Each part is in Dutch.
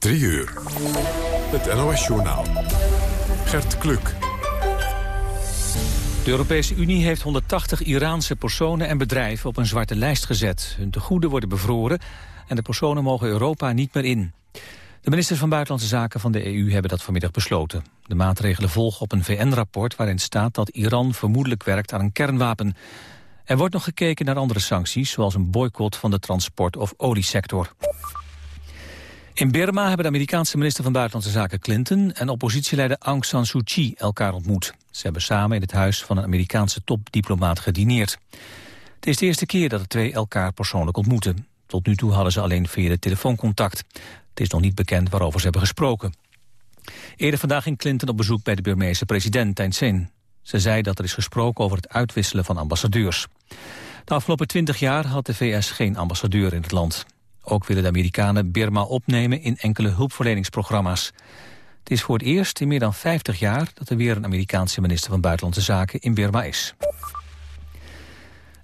3 uur. Het NOS-journaal. Gert Kluk. De Europese Unie heeft 180 Iraanse personen en bedrijven op een zwarte lijst gezet. Hun tegoeden worden bevroren en de personen mogen Europa niet meer in. De ministers van Buitenlandse Zaken van de EU hebben dat vanmiddag besloten. De maatregelen volgen op een VN-rapport waarin staat dat Iran vermoedelijk werkt aan een kernwapen. Er wordt nog gekeken naar andere sancties, zoals een boycott van de transport- of oliesector. In Burma hebben de Amerikaanse minister van Buitenlandse Zaken Clinton en oppositieleider Aung San Suu Kyi elkaar ontmoet. Ze hebben samen in het huis van een Amerikaanse topdiplomaat gedineerd. Het is de eerste keer dat de twee elkaar persoonlijk ontmoeten. Tot nu toe hadden ze alleen via de telefooncontact. Het is nog niet bekend waarover ze hebben gesproken. Eerder vandaag ging Clinton op bezoek bij de Burmeese president Thein Sein. Ze zei dat er is gesproken over het uitwisselen van ambassadeurs. De afgelopen twintig jaar had de VS geen ambassadeur in het land. Ook willen de Amerikanen Birma opnemen in enkele hulpverleningsprogramma's. Het is voor het eerst in meer dan 50 jaar dat er weer een Amerikaanse minister van Buitenlandse Zaken in Birma is.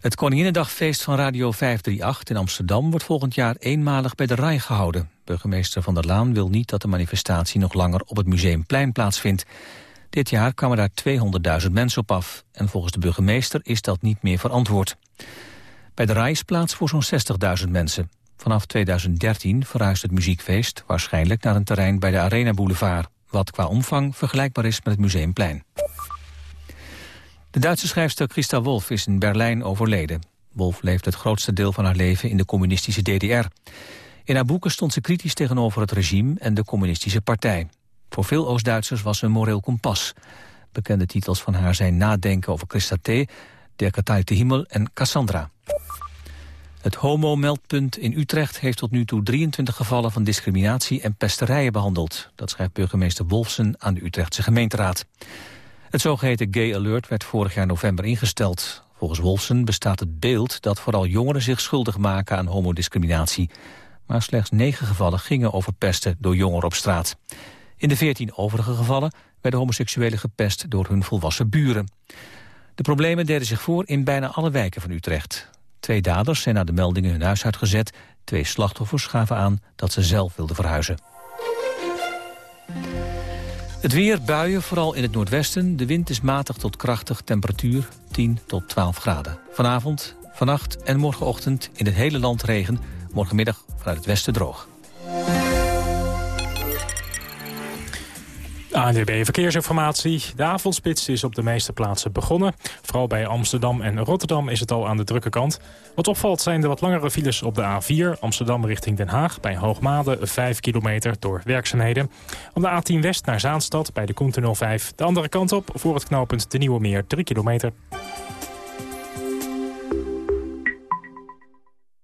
Het Koninginnedagfeest van Radio 538 in Amsterdam wordt volgend jaar eenmalig bij de RAI gehouden. Burgemeester Van der Laan wil niet dat de manifestatie nog langer op het Museumplein plaatsvindt. Dit jaar kwamen daar 200.000 mensen op af en volgens de burgemeester is dat niet meer verantwoord. Bij de RAI is plaats voor zo'n 60.000 mensen. Vanaf 2013 verhuist het muziekfeest waarschijnlijk naar een terrein bij de Arena Boulevard, wat qua omvang vergelijkbaar is met het Museumplein. De Duitse schrijfster Christa Wolf is in Berlijn overleden. Wolf leeft het grootste deel van haar leven in de communistische DDR. In haar boeken stond ze kritisch tegenover het regime en de communistische partij. Voor veel Oost-Duitsers was ze een moreel kompas. Bekende titels van haar zijn Nadenken over Christa T., Der Geteilte Himmel en Cassandra. Het homo-meldpunt in Utrecht heeft tot nu toe 23 gevallen van discriminatie en pesterijen behandeld. Dat schrijft burgemeester Wolfsen aan de Utrechtse gemeenteraad. Het zogeheten Gay Alert werd vorig jaar november ingesteld. Volgens Wolfsen bestaat het beeld dat vooral jongeren zich schuldig maken aan homodiscriminatie. Maar slechts negen gevallen gingen over pesten door jongeren op straat. In de veertien overige gevallen werden homoseksuelen gepest door hun volwassen buren. De problemen deden zich voor in bijna alle wijken van Utrecht. Twee daders zijn na de meldingen hun huis uitgezet. Twee slachtoffers gaven aan dat ze zelf wilden verhuizen. Het weer, buien, vooral in het noordwesten. De wind is matig tot krachtig, temperatuur 10 tot 12 graden. Vanavond, vannacht en morgenochtend in het hele land regen. Morgenmiddag vanuit het westen droog. ANDB Verkeersinformatie. De avondspits is op de meeste plaatsen begonnen. Vooral bij Amsterdam en Rotterdam is het al aan de drukke kant. Wat opvalt zijn de wat langere files op de A4. Amsterdam richting Den Haag bij Hoogmade 5 kilometer door werkzaamheden. Op de A10 West naar Zaanstad bij de Koentunnel 5. De andere kant op voor het knooppunt de Nieuwe Meer 3 kilometer.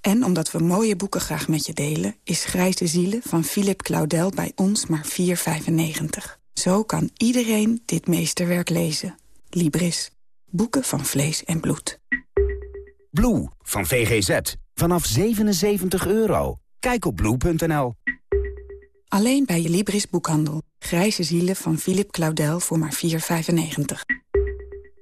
En omdat we mooie boeken graag met je delen... is Grijze Zielen van Philip Claudel bij ons maar 4,95. Zo kan iedereen dit meesterwerk lezen. Libris. Boeken van vlees en bloed. Blue van VGZ, vanaf 77 euro. Kijk op blue.nl. Alleen bij je Libris boekhandel. Grijze Zielen van Philip Claudel voor maar 4,95.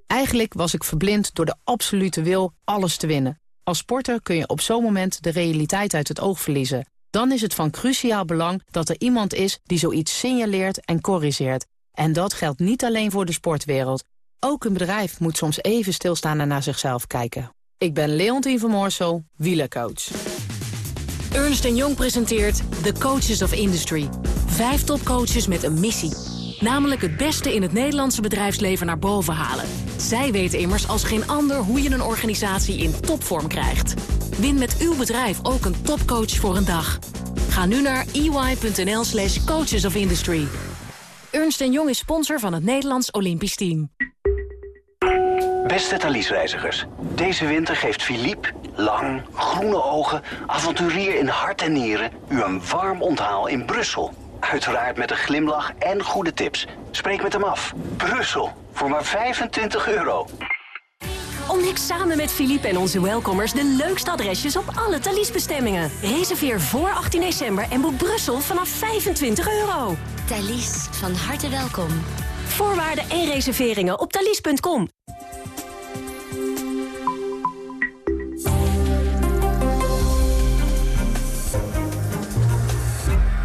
Eigenlijk was ik verblind door de absolute wil alles te winnen. Als sporter kun je op zo'n moment de realiteit uit het oog verliezen. Dan is het van cruciaal belang dat er iemand is die zoiets signaleert en corrigeert. En dat geldt niet alleen voor de sportwereld. Ook een bedrijf moet soms even stilstaan en naar zichzelf kijken. Ik ben Leontien van Moorsel, wielercoach. Ernst Jong presenteert The Coaches of Industry. Vijf topcoaches met een missie. Namelijk het beste in het Nederlandse bedrijfsleven naar boven halen. Zij weten immers als geen ander hoe je een organisatie in topvorm krijgt. Win met uw bedrijf ook een topcoach voor een dag. Ga nu naar ey.nl slash coaches of industry. Ernst Jong is sponsor van het Nederlands Olympisch Team. Beste Thalys-reizigers, deze winter geeft Philippe, lang, groene ogen, avonturier in hart en nieren... u een warm onthaal in Brussel... Uiteraard met een glimlach en goede tips. Spreek met hem af. Brussel, voor maar 25 euro. Ontdek samen met Philippe en onze welkomers de leukste adresjes op alle Thalys-bestemmingen. Reserveer voor 18 december en boek Brussel vanaf 25 euro. Thalys, van harte welkom. Voorwaarden en reserveringen op thalys.com.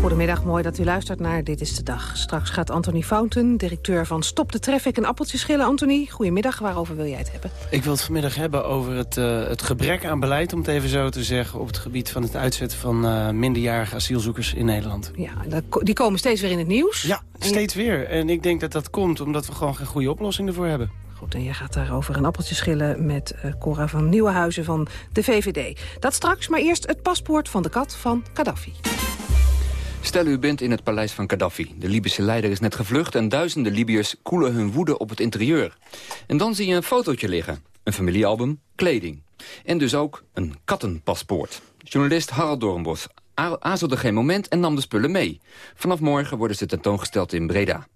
Goedemiddag, mooi dat u luistert naar Dit is de Dag. Straks gaat Anthony Fountain, directeur van Stop de Traffic... een appeltje schillen. Anthony, goedemiddag. Waarover wil jij het hebben? Ik wil het vanmiddag hebben over het, uh, het gebrek aan beleid... om het even zo te zeggen, op het gebied van het uitzetten... van uh, minderjarige asielzoekers in Nederland. Ja, die komen steeds weer in het nieuws. Ja, steeds weer. En ik denk dat dat komt omdat we gewoon geen goede oplossing ervoor hebben. Goed, en je gaat daarover een appeltje schillen met uh, Cora van Nieuwenhuizen van de VVD. Dat straks, maar eerst het paspoort van de kat van Gaddafi. Stel u bent in het paleis van Gaddafi. De Libische leider is net gevlucht en duizenden Libiërs koelen hun woede op het interieur. En dan zie je een fotootje liggen. Een familiealbum, kleding. En dus ook een kattenpaspoort. Journalist Harald Doornbos aarzelde geen moment en nam de spullen mee. Vanaf morgen worden ze tentoongesteld in Breda.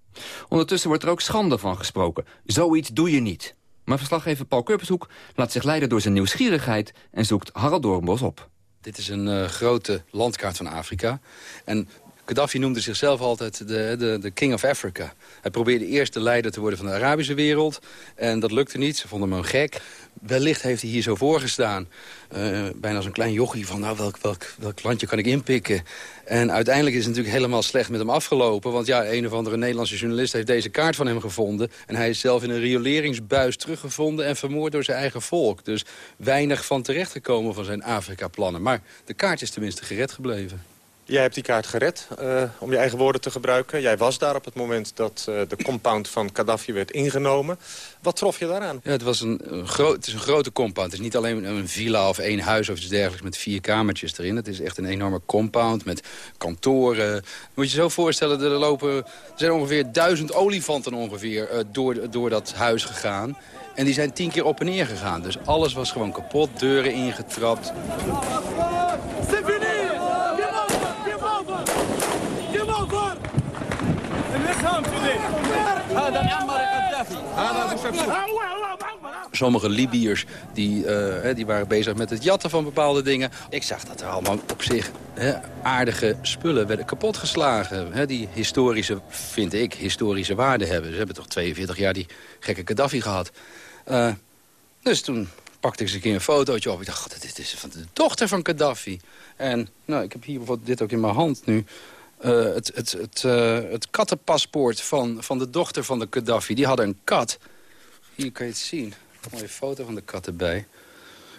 Ondertussen wordt er ook schande van gesproken. Zoiets doe je niet. Maar verslaggever Paul Kurpershoek laat zich leiden door zijn nieuwsgierigheid... en zoekt Harald Doornbos op. Dit is een uh, grote landkaart van Afrika. En Gaddafi noemde zichzelf altijd de, de, de king of Africa. Hij probeerde eerst de leider te worden van de Arabische wereld. En dat lukte niet. Ze vonden hem een gek. Wellicht heeft hij hier zo voorgestaan. Uh, bijna als een klein jochie van nou, welk, welk, welk landje kan ik inpikken. En uiteindelijk is het natuurlijk helemaal slecht met hem afgelopen. Want ja, een of andere Nederlandse journalist heeft deze kaart van hem gevonden. En hij is zelf in een rioleringsbuis teruggevonden en vermoord door zijn eigen volk. Dus weinig van terechtgekomen van zijn Afrika-plannen. Maar de kaart is tenminste gered gebleven. Jij hebt die kaart gered, uh, om je eigen woorden te gebruiken. Jij was daar op het moment dat uh, de compound van Gaddafi werd ingenomen. Wat trof je daaraan? Ja, het, was een, een groot, het is een grote compound. Het is niet alleen een villa of één huis of iets dergelijks met vier kamertjes erin. Het is echt een enorme compound met kantoren. Moet je je zo voorstellen, er, lopen, er zijn ongeveer duizend olifanten ongeveer, uh, door, door dat huis gegaan. En die zijn tien keer op en neer gegaan. Dus alles was gewoon kapot, deuren ingetrapt. Sommige Libiërs die, uh, die waren bezig met het jatten van bepaalde dingen. Ik zag dat er allemaal op zich hè, aardige spullen werden kapotgeslagen. Hè, die historische, vind ik, historische waarde hebben. Ze hebben toch 42 jaar die gekke Gaddafi gehad. Uh, dus toen pakte ik eens een keer een fotootje op. Ik dacht, dit is van de dochter van Gaddafi. En nou, ik heb hier bijvoorbeeld dit ook in mijn hand nu. Uh, het, het, het, uh, het kattenpaspoort van, van de dochter van de Gaddafi. Die hadden een kat. Hier kan je het zien. Een mooie foto van de kat erbij.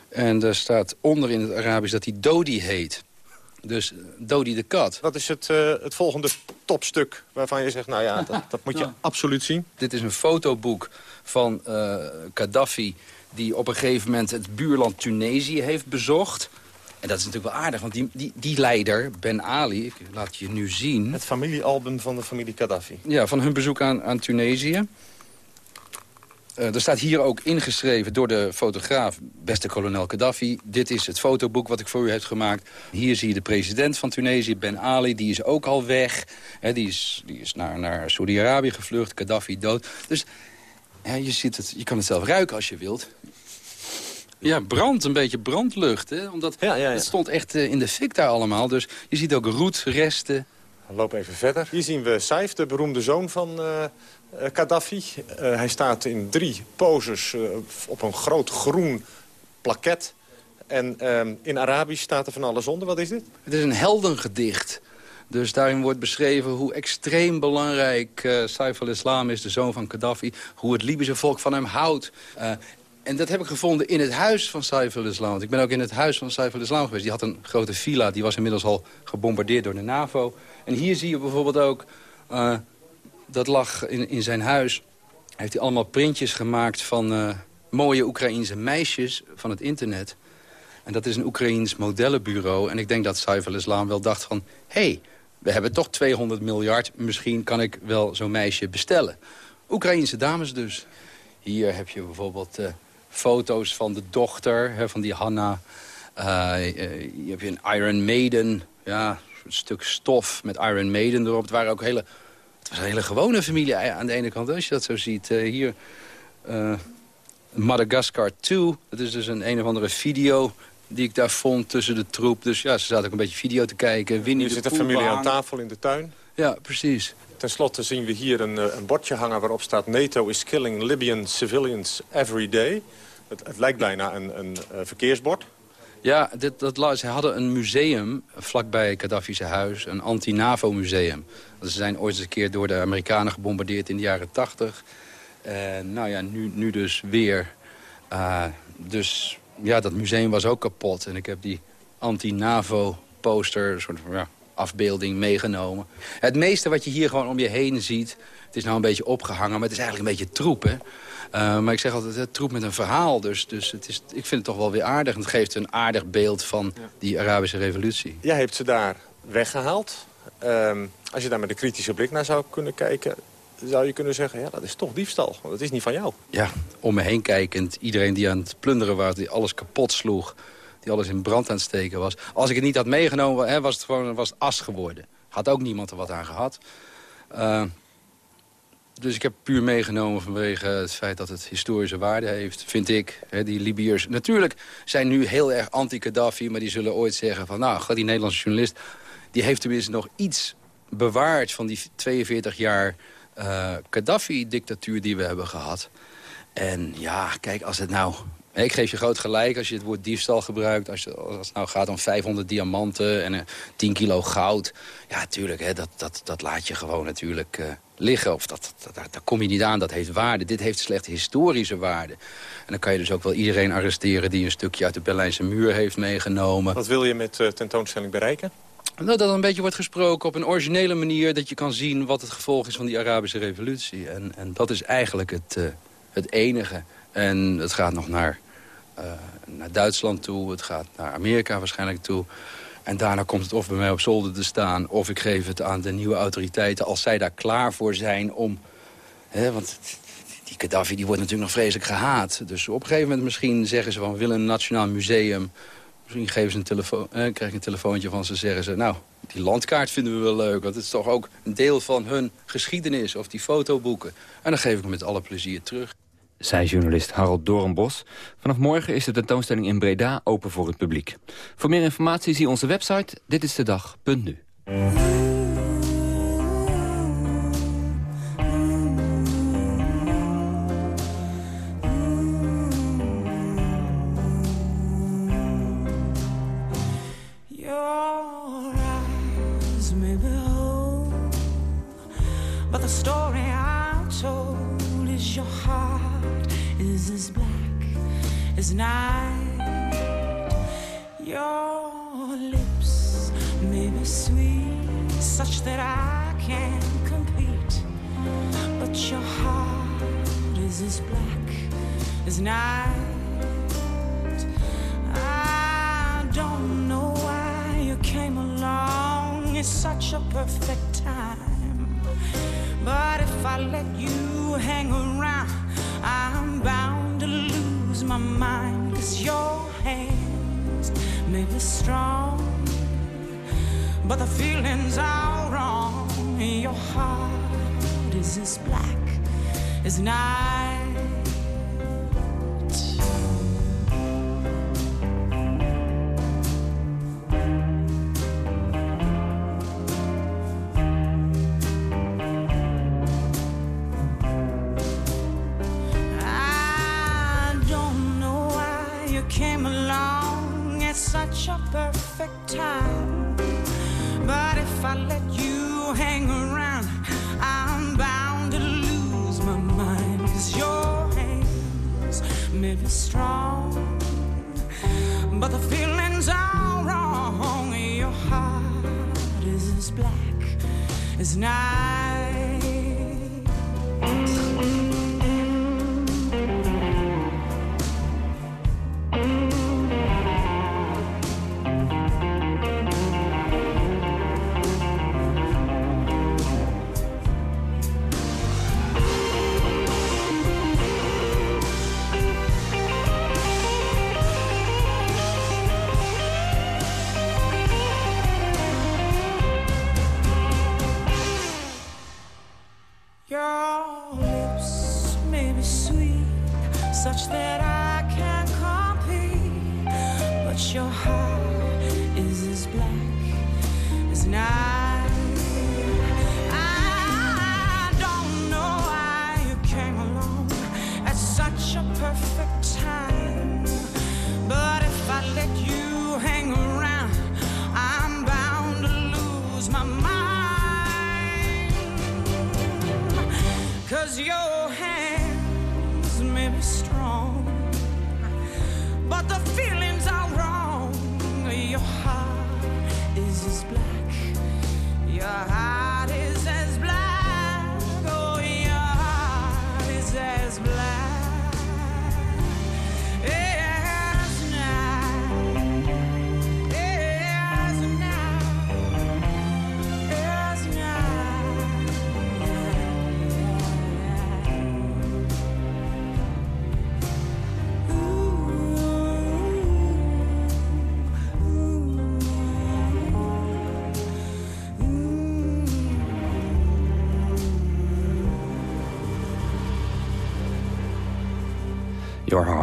En er staat onder in het Arabisch dat hij Dodi heet. Dus Dodi de kat. Wat is het, uh, het volgende topstuk waarvan je zegt... nou ja, dat, dat moet je ja. absoluut zien? Dit is een fotoboek van Gaddafi... die op een gegeven moment het buurland Tunesië heeft bezocht... En dat is natuurlijk wel aardig, want die, die, die leider, Ben Ali, ik laat je nu zien... Het familiealbum van de familie Gaddafi. Ja, van hun bezoek aan, aan Tunesië. Uh, er staat hier ook ingeschreven door de fotograaf, beste kolonel Gaddafi... dit is het fotoboek wat ik voor u heb gemaakt. Hier zie je de president van Tunesië, Ben Ali, die is ook al weg. He, die is, die is naar, naar Saudi-Arabië gevlucht, Gaddafi dood. Dus ja, je, ziet het, je kan het zelf ruiken als je wilt. Ja, brand, een beetje brandlucht. Hè? Omdat ja, ja, ja. het stond echt uh, in de fik daar allemaal. Dus je ziet ook roetresten. Loop even verder. Hier zien we Saif, de beroemde zoon van uh, Gaddafi. Uh, hij staat in drie poses op een groot groen plaket. En ehm, in Arabisch staat er van alles onder. Wat is dit? Het is een heldengedicht. Dus daarin wordt beschreven hoe extreem belangrijk uh, Saif al-Islam is, de zoon van Gaddafi. Hoe het Libische volk van hem houdt. Uh, en dat heb ik gevonden in het huis van Saif al-Islam. Want ik ben ook in het huis van Saif al-Islam geweest. Die had een grote villa, die was inmiddels al gebombardeerd door de NAVO. En hier zie je bijvoorbeeld ook, uh, dat lag in, in zijn huis... heeft hij allemaal printjes gemaakt van uh, mooie Oekraïense meisjes van het internet. En dat is een Oekraïens modellenbureau. En ik denk dat Saif al-Islam wel dacht van... hé, hey, we hebben toch 200 miljard, misschien kan ik wel zo'n meisje bestellen Oekraïense dames dus. Hier heb je bijvoorbeeld foto's van de dochter hè, van die Hanna. je hebt een Iron Maiden, ja, een stuk stof met Iron Maiden erop. Het, waren ook hele, het was een hele gewone familie aan de ene kant, als je dat zo ziet. hier Madagascar 2, dat is dus een een of andere video die ik daar vond tussen de troep. Dus ja, ze zaten ook een beetje video te kijken. Winnie er zit een familie aan tafel in de tuin. Ja, precies. Ten slotte zien we hier een, een bordje hangen waarop staat... NATO is killing Libyan civilians every day. Het, lijkt bijna een, een uh, verkeersbord. Ja, dit, dat, ze hadden een museum vlakbij Gaddafi's huis. Een anti-NAVO-museum. Ze zijn ooit eens een keer door de Amerikanen gebombardeerd in de jaren 80. En nou ja, nu, nu dus weer. Uh, dus ja, dat museum was ook kapot. En ik heb die anti-NAVO-poster, soort ja, afbeelding, meegenomen. Het meeste wat je hier gewoon om je heen ziet... het is nou een beetje opgehangen, maar het is eigenlijk een beetje troep, hè? Uh, maar ik zeg altijd, het troep met een verhaal. Dus, dus het is, ik vind het toch wel weer aardig. En het geeft een aardig beeld van die Arabische revolutie. Jij hebt ze daar weggehaald. Uh, als je daar met een kritische blik naar zou kunnen kijken zou je kunnen zeggen, ja, dat is toch diefstal. Want het is niet van jou. Ja, om me heen kijkend. Iedereen die aan het plunderen was, die alles kapot sloeg. Die alles in brand aan het steken was. Als ik het niet had meegenomen, was het gewoon was het as geworden. Had ook niemand er wat aan gehad. Uh, dus ik heb puur meegenomen vanwege het feit dat het historische waarde heeft, vind ik. Die Libiërs natuurlijk zijn nu heel erg anti-Gaddafi... maar die zullen ooit zeggen van, nou, die Nederlandse journalist... die heeft tenminste nog iets bewaard van die 42 jaar uh, Gaddafi-dictatuur die we hebben gehad. En ja, kijk, als het nou... Ik geef je groot gelijk als je het woord diefstal gebruikt. Als, je, als het nou gaat om 500 diamanten en uh, 10 kilo goud. Ja, tuurlijk, hè, dat, dat, dat laat je gewoon natuurlijk uh, liggen. Of dat, dat, daar kom je niet aan, dat heeft waarde. Dit heeft slecht historische waarde. En dan kan je dus ook wel iedereen arresteren... die een stukje uit de Berlijnse muur heeft meegenomen. Wat wil je met uh, tentoonstelling bereiken? Nou, dat er een beetje wordt gesproken op een originele manier... dat je kan zien wat het gevolg is van die Arabische revolutie. En, en dat is eigenlijk het, het enige. En het gaat nog naar, uh, naar Duitsland toe. Het gaat naar Amerika waarschijnlijk toe. En daarna komt het of bij mij op zolder te staan... of ik geef het aan de nieuwe autoriteiten als zij daar klaar voor zijn om... Hè, want die Gaddafi die wordt natuurlijk nog vreselijk gehaat. Dus op een gegeven moment misschien zeggen ze van... we willen een nationaal museum Misschien geven ze een telefoon, eh, krijg ik een telefoontje van ze, zeggen ze... nou, die landkaart vinden we wel leuk, want het is toch ook een deel van hun geschiedenis... of die fotoboeken. En dan geef ik hem met alle plezier terug. Zij journalist Harold Doornbos. Vanaf morgen is de tentoonstelling in Breda open voor het publiek. Voor meer informatie zie onze website ditistedag.nu. night. Your lips may be sweet, such that I can't compete. But your heart is as black as night. I don't know why you came along. It's such a perfect time. But if I let you hang around, I'm bound to lose my mind. Cause your hands may be strong, but the feelings are wrong. Your heart is as black as night. As night.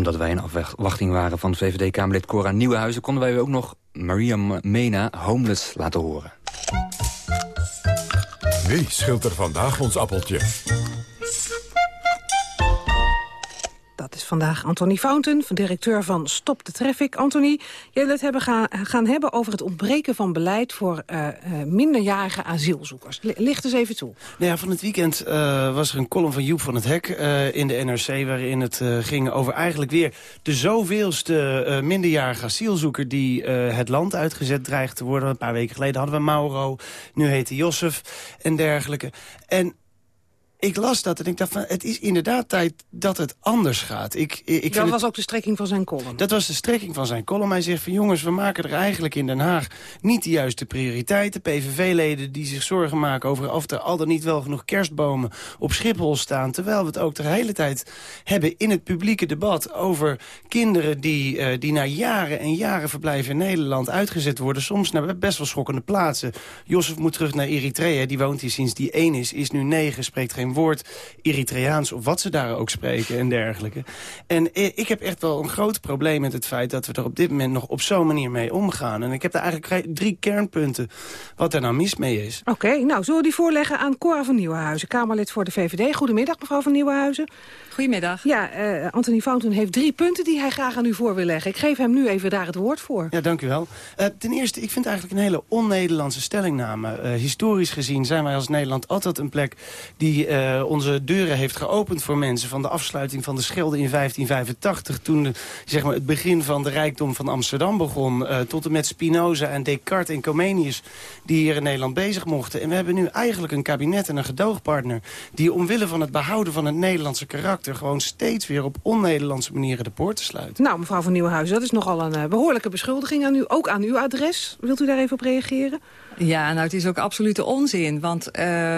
omdat wij in afwachting waren van VVD-Kamerlid Cora Nieuwenhuizen... konden wij ook nog Maria Mena Homeless laten horen. Wie schilt er vandaag ons appeltje? Vandaag Anthony Fountain, directeur van Stop de Traffic. Anthony, jij het hebben gaan, gaan hebben over het ontbreken van beleid... voor eh, eh, minderjarige asielzoekers. Licht eens even toe. Nou ja, van het weekend eh, was er een column van Joep van het Hek in de NRC... waarin het ging over eigenlijk weer de zoveelste minderjarige asielzoeker... die het land uitgezet dreigt te worden. Een paar weken geleden hadden we Mauro, nu heet hij Josef en dergelijke. En ik las dat en ik dacht van, het is inderdaad tijd dat het anders gaat. Ik, ik dat was het, ook de strekking van zijn column. Dat was de strekking van zijn column. Hij zegt van jongens, we maken er eigenlijk in Den Haag niet de juiste prioriteiten. PVV-leden die zich zorgen maken over of er al dan niet wel genoeg kerstbomen op Schiphol staan. Terwijl we het ook de hele tijd hebben in het publieke debat over kinderen die, uh, die na jaren en jaren verblijven in Nederland uitgezet worden. Soms naar best wel schokkende plaatsen. Josef moet terug naar Eritrea, die woont hier sinds die één is, is nu negen, spreekt geen woord Eritreaans of wat ze daar ook spreken en dergelijke. En ik heb echt wel een groot probleem met het feit dat we er op dit moment nog op zo'n manier mee omgaan. En ik heb daar eigenlijk drie kernpunten wat er nou mis mee is. Oké, nou zullen we die voorleggen aan Cora van Nieuwenhuizen, Kamerlid voor de VVD. Goedemiddag mevrouw van Nieuwenhuizen. Goedemiddag. Ja, uh, Anthony Fountain heeft drie punten die hij graag aan u voor wil leggen. Ik geef hem nu even daar het woord voor. Ja, dank u wel. Uh, ten eerste, ik vind eigenlijk een hele on-Nederlandse stellingname. Uh, historisch gezien zijn wij als Nederland altijd een plek die onze deuren heeft geopend voor mensen. Van de afsluiting van de Schelde in 1585, toen zeg maar, het begin van de rijkdom van Amsterdam begon. tot en met Spinoza en Descartes en Comenius die hier in Nederland bezig mochten. En we hebben nu eigenlijk een kabinet en een gedoogpartner die omwille van het behouden van het Nederlandse karakter gewoon steeds weer op on-Nederlandse manieren de poorten sluiten. Nou, mevrouw van Nieuwenhuizen, dat is nogal een uh, behoorlijke beschuldiging aan u. Ook aan uw adres. Wilt u daar even op reageren? Ja, nou het is ook absolute onzin. Want uh,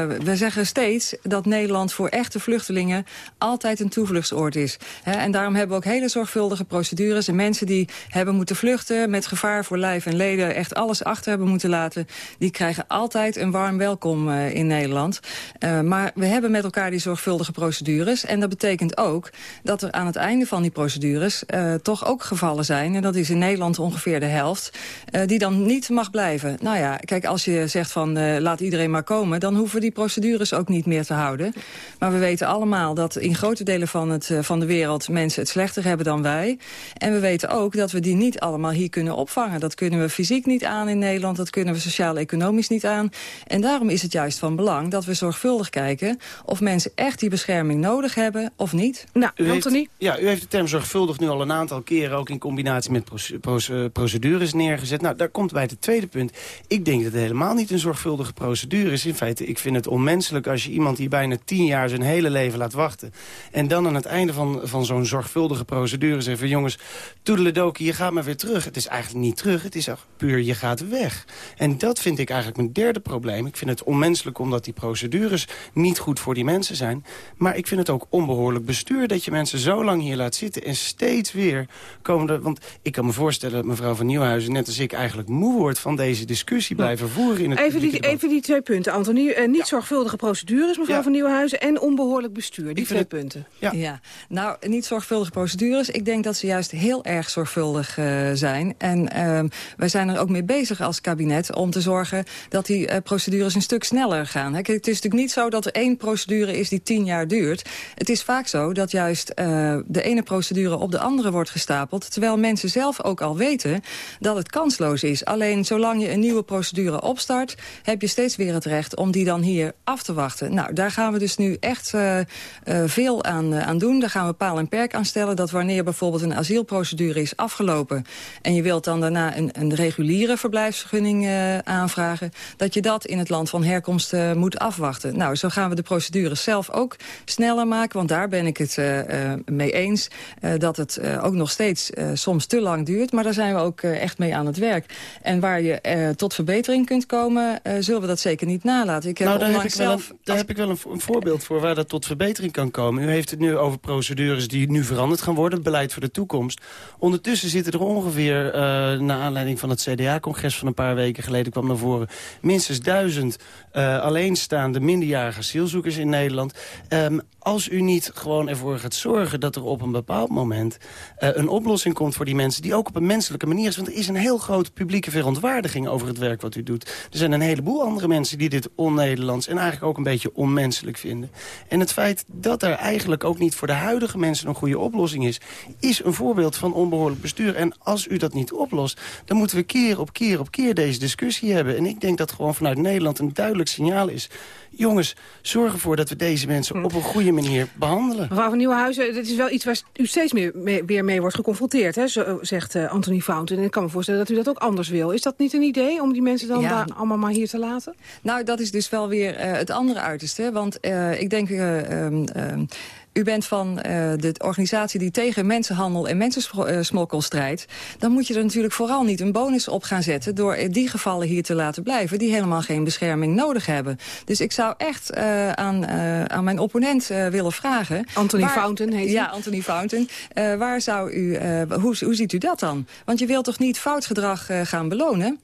we zeggen steeds dat Nederland voor echte vluchtelingen altijd een toevluchtsoord is. En daarom hebben we ook hele zorgvuldige procedures. En mensen die hebben moeten vluchten met gevaar voor lijf en leden... echt alles achter hebben moeten laten... die krijgen altijd een warm welkom uh, in Nederland. Uh, maar we hebben met elkaar die zorgvuldige procedures. En dat betekent ook dat er aan het einde van die procedures... toch ook gevallen zijn, en dat is in Nederland ongeveer de helft... die dan niet mag blijven. Nou ja, kijk als je zegt van uh, laat iedereen maar komen... dan hoeven we die procedures ook niet meer te houden. Maar we weten allemaal dat in grote delen van, het, uh, van de wereld... mensen het slechter hebben dan wij. En we weten ook dat we die niet allemaal hier kunnen opvangen. Dat kunnen we fysiek niet aan in Nederland. Dat kunnen we sociaal-economisch niet aan. En daarom is het juist van belang dat we zorgvuldig kijken... of mensen echt die bescherming nodig hebben of niet. Nou, u Anthony? Heeft, ja, u heeft de term zorgvuldig nu al een aantal keren... ook in combinatie met procedures neergezet. Nou, daar komt bij het tweede punt. Ik denk dat helemaal niet een zorgvuldige procedure is. In feite, ik vind het onmenselijk als je iemand die bijna tien jaar zijn hele leven laat wachten... en dan aan het einde van, van zo'n zorgvuldige procedure zegt van... jongens, toedeledokie, je gaat maar weer terug. Het is eigenlijk niet terug, het is echt puur je gaat weg. En dat vind ik eigenlijk mijn derde probleem. Ik vind het onmenselijk omdat die procedures niet goed voor die mensen zijn. Maar ik vind het ook onbehoorlijk bestuur dat je mensen zo lang hier laat zitten... en steeds weer komen er... want ik kan me voorstellen dat mevrouw van Nieuwhuizen, net als ik... eigenlijk moe wordt van deze discussie blijven in het even die, even die twee punten, Anthony. Uh, niet ja. zorgvuldige procedures, mevrouw ja. van Nieuwenhuizen... en onbehoorlijk bestuur, die twee het, punten. Ja. ja. nou, niet zorgvuldige procedures. Ik denk dat ze juist heel erg zorgvuldig uh, zijn. En uh, wij zijn er ook mee bezig als kabinet... om te zorgen dat die uh, procedures een stuk sneller gaan. Het is natuurlijk niet zo dat er één procedure is die tien jaar duurt. Het is vaak zo dat juist de ene procedure op de andere wordt gestapeld... terwijl mensen zelf ook al weten dat het kansloos is. Alleen zolang je een nieuwe procedure opstart... heb je steeds weer het recht om die dan hier af te wachten. Nou, daar gaan we dus nu echt uh, uh, veel aan, uh, aan doen. Daar gaan we paal en perk aan stellen dat wanneer bijvoorbeeld een asielprocedure is afgelopen... en je wilt dan daarna een, een reguliere verblijfsvergunning aanvragen... dat je dat in het land van herkomst moet afwachten. Nou, zo gaan we de procedures zelf ook sneller maken... want daar ben ik het mee eens dat het ook nog steeds soms te lang duurt. Maar daar zijn we ook echt mee aan het werk. En waar je tot verbetering kunt komen, uh, zullen we dat zeker niet nalaten. Ik heb nou, daar heb ik, zelf... een, daar heb ik wel een, een, voorbeeld voor waar dat tot verbetering kan komen. U heeft het nu over procedures die nu veranderd gaan worden, beleid voor de toekomst. Ondertussen zitten er ongeveer, uh, naar aanleiding van het CDA-congres van een paar weken geleden kwam naar voren, minstens duizend uh, alleenstaande minderjarige asielzoekers in Nederland. Um, als u niet gewoon ervoor gaat zorgen dat er op een bepaald moment een oplossing komt voor die mensen... die ook op een menselijke manier is. Want er is een heel grote publieke verontwaardiging over het werk wat u doet. Er zijn een heleboel andere mensen die dit on-Nederlands... en eigenlijk ook een beetje onmenselijk vinden. En het feit dat er eigenlijk ook niet voor de huidige mensen... een goede oplossing is, is een voorbeeld van onbehoorlijk bestuur. En als u dat niet oplost, dan moeten we keer op keer op keer deze discussie hebben. En ik denk dat gewoon vanuit Nederland een duidelijk signaal is jongens, zorg ervoor dat we deze mensen op een goede manier behandelen. Mevrouw van Nieuwenhuizen, dit is wel iets waar u steeds meer mee, weer mee wordt geconfronteerd, hè? Zo zegt uh, Anthony Fountain. En ik kan me voorstellen dat u dat ook anders wil. Is dat niet een idee om die mensen dan dan Ja. daar allemaal maar hier te laten? Nou, dat is dus wel weer eh, het andere uiterste. Want eh, ik denk, eh, ehm, ehm, u bent van eh, de organisatie die tegen mensenhandel en mensensmokkel strijdt. Dan moet je er natuurlijk vooral niet een bonus op gaan zetten... door die gevallen hier te laten blijven die helemaal geen bescherming nodig hebben. Dus ik zou echt eh, aan, eh, aan mijn opponent willen vragen... Anthony waar- Fountain heet hij. Ja, Anthony Fountain. Waar zou u, hoe, hoe ziet u dat dan? Want je wilt toch niet fout gedrag gaan belonen?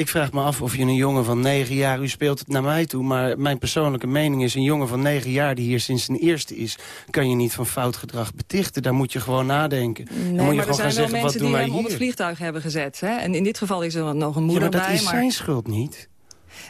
Ik vraag me af of je een jongen van negen jaar... U speelt het naar mij toe, maar mijn persoonlijke mening is... een jongen van negen jaar die hier sinds zijn eerste is... kan je niet van fout gedrag betichten. Daar moet je gewoon nadenken. Dan moet je maar er gewoon gaan zijn wel zeggen, wat mensen die wij hem op het hier? vliegtuig hebben gezet. Hè? En in dit geval is er nog een Ja, moeder maar dat bij. is zijn schuld niet.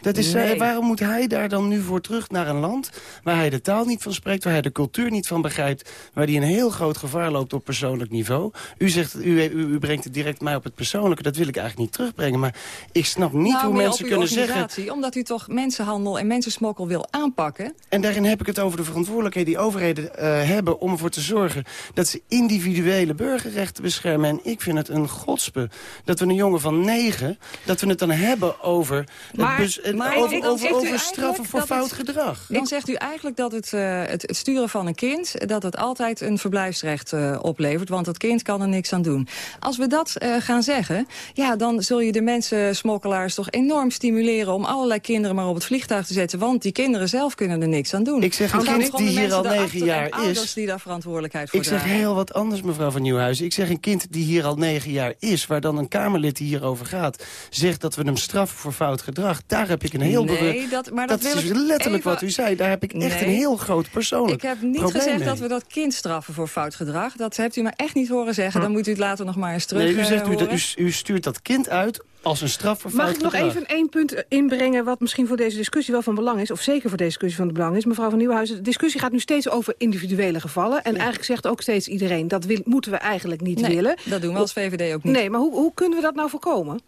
Dat is, Nee. eh, waarom moet hij daar dan nu voor terug naar een land... waar hij de taal niet van spreekt, waar hij de cultuur niet van begrijpt... waar hij een heel groot gevaar loopt op persoonlijk niveau? U zegt, u, u, u brengt het direct mij op het persoonlijke. Dat wil ik eigenlijk niet terugbrengen. Maar ik snap niet nou, hoe mensen kunnen zeggen... Omdat u toch mensenhandel en mensensmokkel wil aanpakken. En daarin heb ik het over de verantwoordelijkheden die overheden eh, hebben... om ervoor te zorgen dat ze individuele burgerrechten beschermen. En ik vind het een godspe dat we een jongen van negen... dat we het dan hebben over, het Maar- eh, maar over, over, over straffen voor dat fout het- gedrag. Dan zegt u eigenlijk dat het, eh, het, het sturen van een kind... dat het altijd een verblijfsrecht eh, oplevert. Want het kind kan er niks aan doen. Als we dat eh, gaan zeggen... ja, dan zul je de mensensmokkelaars toch enorm stimuleren... om allerlei kinderen maar op het vliegtuig te zetten. Want die kinderen zelf kunnen er niks aan doen. Ik zeg een kind die hier mensen al negen jaar is- die daar verantwoordelijkheid voor Ik zeg heel wat anders, mevrouw van Nieuwhuizen. Ik zeg een kind die hier al negen jaar is... waar dan een Kamerlid die hierover gaat... zegt dat we hem straffen voor fout gedrag. Daar heb ik een heel... Nee, bewust- dat- maar dat wil is ik letterlijk even- wat u zei. Daar heb ik echt Nee. een heel groot persoonlijk Ik heb niet gezegd mee. dat we dat kind straffen voor fout gedrag. Dat hebt u me echt niet horen zeggen. Hm. Dan moet u het later nog maar eens terug Nee, u, eh, zegt u, dat, horen. u, u stuurt dat kind uit als een straf voor Mag fout ik nog even één punt inbrengen... wat misschien voor deze discussie wel van belang is... of zeker voor deze discussie van belang is, mevrouw van Nieuwhuizen... de discussie gaat nu steeds over individuele gevallen... en eigenlijk zegt ook steeds iedereen... dat wil, moeten we eigenlijk niet Nee, willen. dat doen we als VVD ook niet. Nee, maar hoe, hoe kunnen we dat nou voorkomen?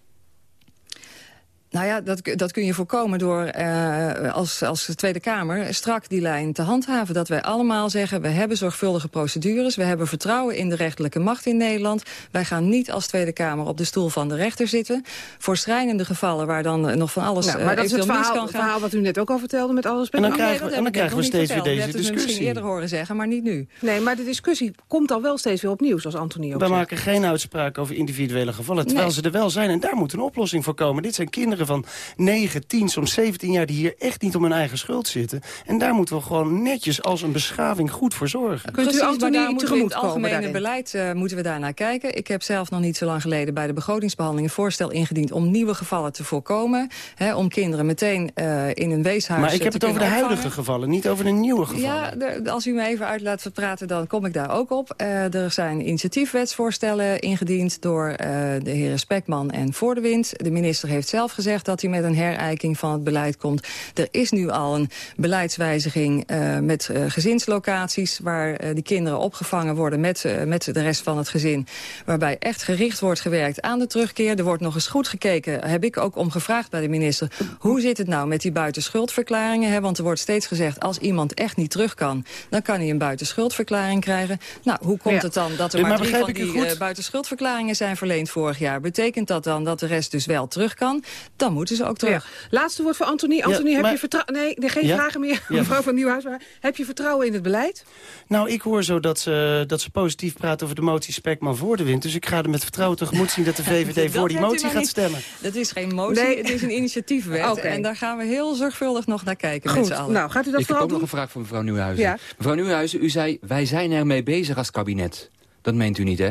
Nou ja, dat, dat kun je voorkomen door eh, als, als Tweede Kamer strak die lijn te handhaven. Dat wij allemaal zeggen, we hebben zorgvuldige procedures. We hebben vertrouwen in de rechterlijke macht in Nederland. Wij gaan niet als Tweede Kamer op de stoel van de rechter zitten. Voor schrijnende gevallen waar dan eh, nog van alles Nou, eh, maar dat is het verhaal, kan gaan. verhaal wat u net ook al vertelde met alle respect. En dan Maar- krijgen we- dat en dan krijgen we steeds weer deze het me misschien discussie. eerder horen zeggen, maar niet nu. Nee, maar de discussie komt al wel steeds weer opnieuw, zoals Antonie ook Wij zegt. maken geen uitspraak over individuele gevallen, terwijl Nee. ze er wel zijn. En daar moet een oplossing voor komen. Dit zijn kinderen van 9, 10, soms 17 jaar... die hier echt niet om hun eigen schuld zitten. En daar moeten we gewoon netjes als een beschaving goed voor zorgen. Precies, maar Antonie daar moeten we in het algemene daarin? beleid eh, moeten we daarnaar kijken. Ik heb zelf nog niet zo lang geleden bij de begrotingsbehandeling... een voorstel ingediend om nieuwe gevallen te voorkomen. Hè, om kinderen meteen eh, in een weeshuis Maar ik eh, heb het over de huidige opvangen. gevallen, niet over de nieuwe gevallen. Ja, de- als u me even uit laat praten, dan kom ik daar ook op. Eh, er zijn initiatiefwetsvoorstellen ingediend door eh, de heren Spekman en Voordewind. De minister heeft zelf gezegd dat hij met een herijking van het beleid komt. Er is nu al een beleidswijziging eh, met eh, gezinslocaties... waar eh, die kinderen opgevangen worden met, met de rest van het gezin. Waarbij echt gericht wordt gewerkt aan de terugkeer. Er wordt nog eens goed gekeken, heb ik ook om gevraagd bij de minister... hoe zit het nou met die buitenschuldverklaringen? Hè? Want er wordt steeds gezegd, als iemand echt niet terug kan... dan kan hij een buitenschuldverklaring krijgen. Nou, hoe komt Ja. het dan dat er Maar maar drie van die buitenschuldverklaringen zijn verleend vorig jaar? Betekent dat dan dat de rest dus wel terug kan? Dan moeten ze ook terug. Ja. Laatste woord voor Antonie. Antonie, heb maar- je vertrouwen... Nee, nee, geen Ja? vragen meer, Ja. mevrouw van Nieuwhuis. Maar heb je vertrouwen in het beleid? Nou, ik hoor zo dat ze, dat ze positief praten over de motie Spekman voor de wind. Dus ik ga er met vertrouwen tegemoet zien dat de VVD Dat voor die motie gaat niet. stemmen. Dat is geen motie, Nee. het is een initiatiefwet. En daar gaan we heel zorgvuldig nog naar kijken met Goed, z'n allen. nou, gaat u dat Ik heb vooral ook nog een vraag voor mevrouw Nieuwhuizen. Ja. Mevrouw Nieuwhuizen, u zei, wij zijn ermee bezig als kabinet. Dat meent u niet, hè?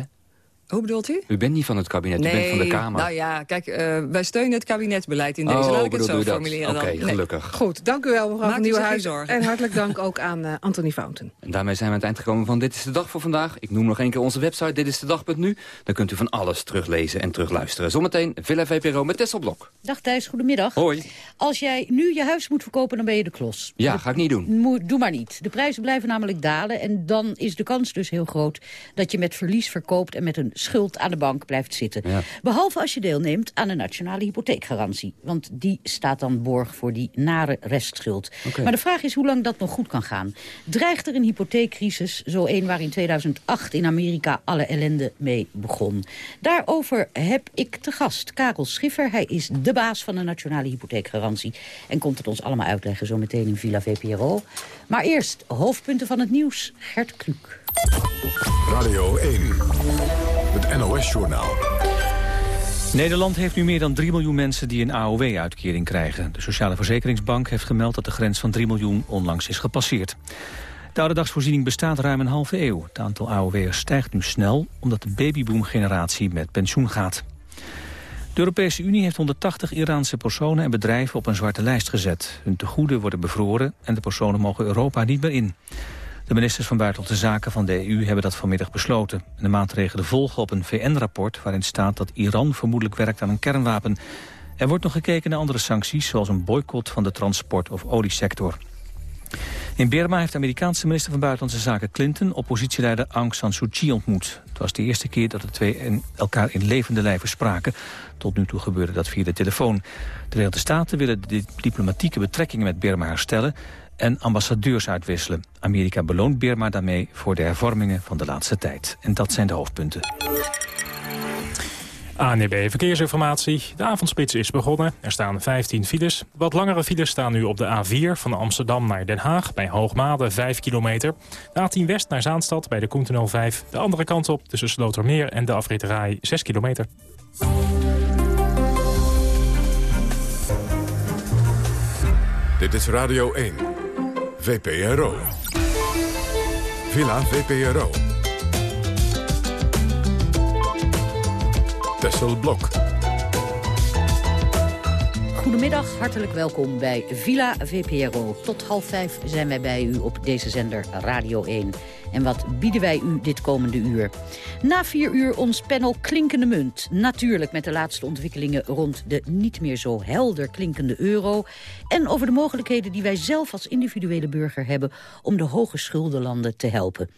Hoe bedoelt u? U bent niet van het kabinet, u bent van de Kamer. nou ja, kijk, eh, wij steunen het kabinetsbeleid in deze. Oh, Laat ik het zo formuleren Oké. Nee. gelukkig. Goed, dank u wel, mevrouw Maakt van. En hartelijk dank ook aan uh, Anthony Fountain. En daarmee zijn we aan het eind gekomen van Dit is de Dag voor vandaag. Ik noem nog één keer onze website, dit is de dag.nu. Dan kunt u van alles teruglezen en terugluisteren. Zometeen Villa VPRO met Tesselblok. Dag Thijs, goedemiddag. Hoi. Als jij nu je huis moet verkopen, dan ben je de klos. Ja, ga ik niet doen. Moet- Doe maar niet. De prijzen blijven namelijk dalen. En dan is de kans dus heel groot dat je met verlies verkoopt... en met een schuld aan de bank blijft zitten. Behalve als je deelneemt aan de nationale hypotheekgarantie. Want die staat dan borg voor die nare restschuld. Maar de vraag is hoe lang dat nog goed kan gaan. Dreigt er een hypotheekcrisis, zo een waar in 2008 in Amerika alle ellende mee begon? Daarover heb ik te gast Karel Schiffer. Hij is de baas van de nationale hypotheekgarantie. En komt het ons allemaal uitleggen zo meteen in Villa VPRO. Maar eerst hoofdpunten van het nieuws. Gert Kluk. Radio 1, het NOS-journaal. Nederland heeft nu meer dan 3 miljoen mensen die een AOW-uitkering krijgen. De Sociale Verzekeringsbank heeft gemeld dat de grens van 3 miljoen onlangs is gepasseerd. De ouderdagsvoorziening bestaat ruim een halve eeuw. Het aantal AOW'ers stijgt nu snel omdat de babyboom-generatie met pensioen gaat. De Europese Unie heeft 180 Iraanse personen en bedrijven op een zwarte lijst gezet. Hun tegoeden worden bevroren en de personen mogen Europa niet meer in. De ministers van Buitenlandse Zaken van de EU hebben dat vanmiddag besloten. De maatregelen volgen op een VN-rapport waarin staat dat Iran vermoedelijk werkt aan een kernwapen. Er wordt nog gekeken naar andere sancties, zoals een boycott van de transport- of oliesector. In Burma heeft de Amerikaanse minister van Buitenlandse Zaken Clinton oppositieleider Aung San Suu Kyi ontmoet. Het was de eerste keer dat de twee elkaar in levende lijven spraken. Tot nu toe gebeurde dat via de telefoon. De Verenigde Staten willen de diplomatieke betrekkingen met Burma herstellen en ambassadeurs uitwisselen. Amerika beloont Burma daarmee voor de hervormingen van de laatste tijd. En dat zijn de hoofdpunten. ANEB Verkeersinformatie. De avondspits is begonnen. Er staan 15 files. Wat langere files staan nu op de A4 van Amsterdam naar Den Haag... bij Hoogmade 5 kilometer. De A10 West naar Zaanstad bij de Koentunnel 5. De andere kant op tussen Slotermeer en de afrit 6 kilometer. Dit is Radio 1. VPRO. Villa VPRO. Tessel Blok. Goedemiddag, hartelijk welkom bij Villa VPRO. Tot half vijf zijn wij bij u op deze zender Radio 1. En wat bieden wij u dit komende uur? Na vier uur ons panel Klinkende Munt. Natuurlijk met de laatste ontwikkelingen rond de niet meer zo helder klinkende euro. En over de mogelijkheden die wij zelf als individuele burger hebben... om de hoge schuldenlanden te helpen.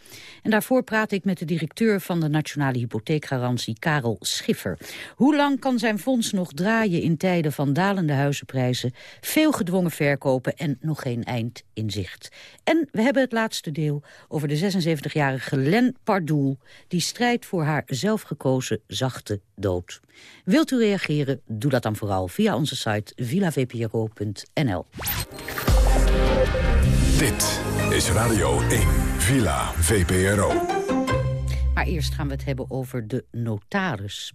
En daarvoor praat ik met de directeur van de Nationale Hypotheekgarantie, Karel Schiffer. Hoe lang kan zijn fonds nog draaien in tijden van dalende huizenprijzen... veel gedwongen verkopen en nog geen eind in zicht? En we hebben het laatste deel over de 76-jarige Len Pardoel... die strijdt voor haar zelfgekozen zachte dood. Wilt u reageren? Doe dat dan vooral via onze site villavpro.nl. Dit is Radio 1, Villa VPRO. Maar eerst gaan we het hebben over de notaris.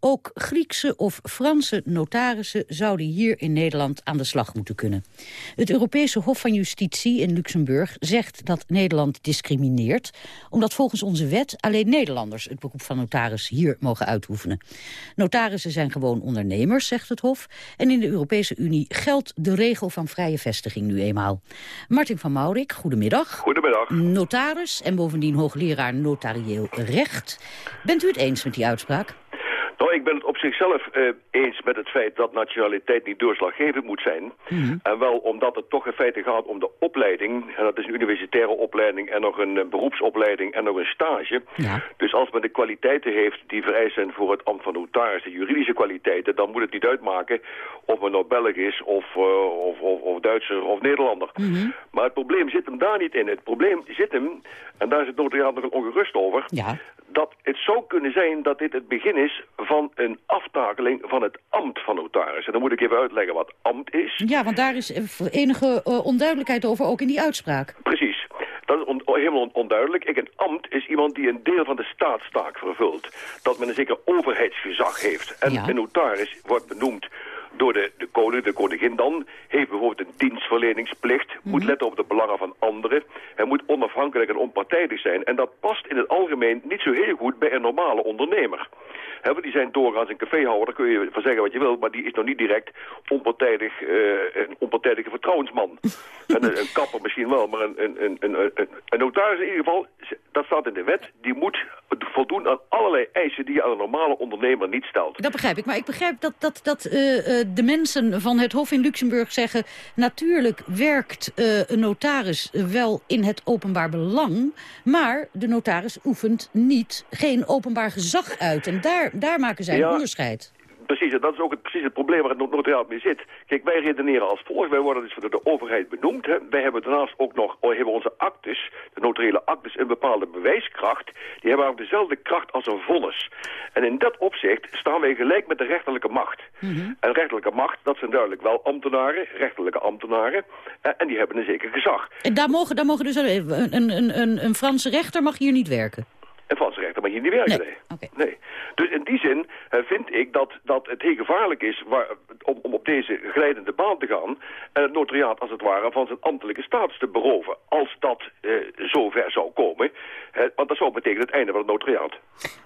Ook Griekse of Franse notarissen zouden hier in Nederland aan de slag moeten kunnen. Het Europese Hof van Justitie in Luxemburg zegt dat Nederland discrimineert... omdat volgens onze wet alleen Nederlanders het beroep van notaris hier mogen uitoefenen. Notarissen zijn gewoon ondernemers, zegt het Hof. En in de Europese Unie geldt de regel van vrije vestiging nu eenmaal. Martin van Maurik, goedemiddag. Goedemiddag. Notaris en bovendien hoogleraar notarieel recht. Bent u het eens met die uitspraak? Nou, ik ben het op zichzelf uh, eens met het feit dat nationaliteit niet doorslaggevend moet zijn. Mhm. En wel omdat het toch in feite gaat om de opleiding. En dat is een universitaire opleiding en nog een uh, beroepsopleiding en nog een stage. Ja. Dus als men de kwaliteiten heeft die vereist zijn voor het ambt van notaris, de juridische kwaliteiten, dan moet het niet uitmaken of men nou Belg is of, uh, of, of, of, Duitser of Nederlander. Mhm. Maar het probleem zit hem daar niet in. Het probleem zit hem, en daar is het notariaat nog ongerust over, Ja. Dat het zou kunnen zijn dat dit het begin is van een aftakeling van het ambt van notaris. En dan moet ik even uitleggen wat ambt is. Ja, want daar is eh, enige eh, onduidelijkheid over, ook in die uitspraak. Precies. Dat is on- helemaal on- onduidelijk. Ik, een ambt is iemand die een deel van de staatstaak vervult. Dat men een zeker overheidsgezag heeft. En Ja. een notaris wordt benoemd door de, de koning, de koningin dan, heeft bijvoorbeeld een dienstverleningsplicht, moet letten op de belangen van anderen, hij moet onafhankelijk en onpartijdig zijn. En dat past in het algemeen niet zo heel goed bij een normale ondernemer. Want die zijn doorgaans een caféhouder, daar kun je van zeggen wat je wil, maar die is nog niet direct onpartijdig, uh, een onpartijdige vertrouwensman. en een, een, kapper misschien wel, maar een, een, een, een, een notaris in ieder geval, dat staat in de wet, die moet voldoen aan allerlei eisen die je aan een normale ondernemer niet stelt. Dat begrijp ik, maar ik begrijp dat, dat, dat uh, de mensen van het Hof in Luxemburg zeggen... natuurlijk werkt uh, een notaris wel in het openbaar belang... maar de notaris oefent niet, geen openbaar gezag uit. En daar, daar maken zij een onderscheid. Precies, en dat is ook het, precies het probleem waar het notariaat mee zit. Kijk, wij redeneren als volgt. Wij worden dus door de overheid benoemd. Hè. Wij hebben daarnaast ook nog oh, hebben onze actes, de notariële actes, een bepaalde bewijskracht. Die hebben ook dezelfde kracht als een vonnis. En in dat opzicht staan wij gelijk met de rechterlijke macht. Mhm. En rechterlijke macht, dat zijn duidelijk wel ambtenaren, rechterlijke ambtenaren. En die hebben een zeker gezag. En daar mogen, daar mogen dus een, een, een, een Franse rechter mag hier niet werken? Een Franse rechter mag hier niet werken, nee. nee. Dus in die zin uh, vind ik dat, dat het heel gevaarlijk is waar, om, om op deze glijdende baan te gaan... en het notariaat als het ware van zijn ambtelijke status te beroven. Als dat uh, zover zou komen. Want dat zou betekenen het einde van het notariaat.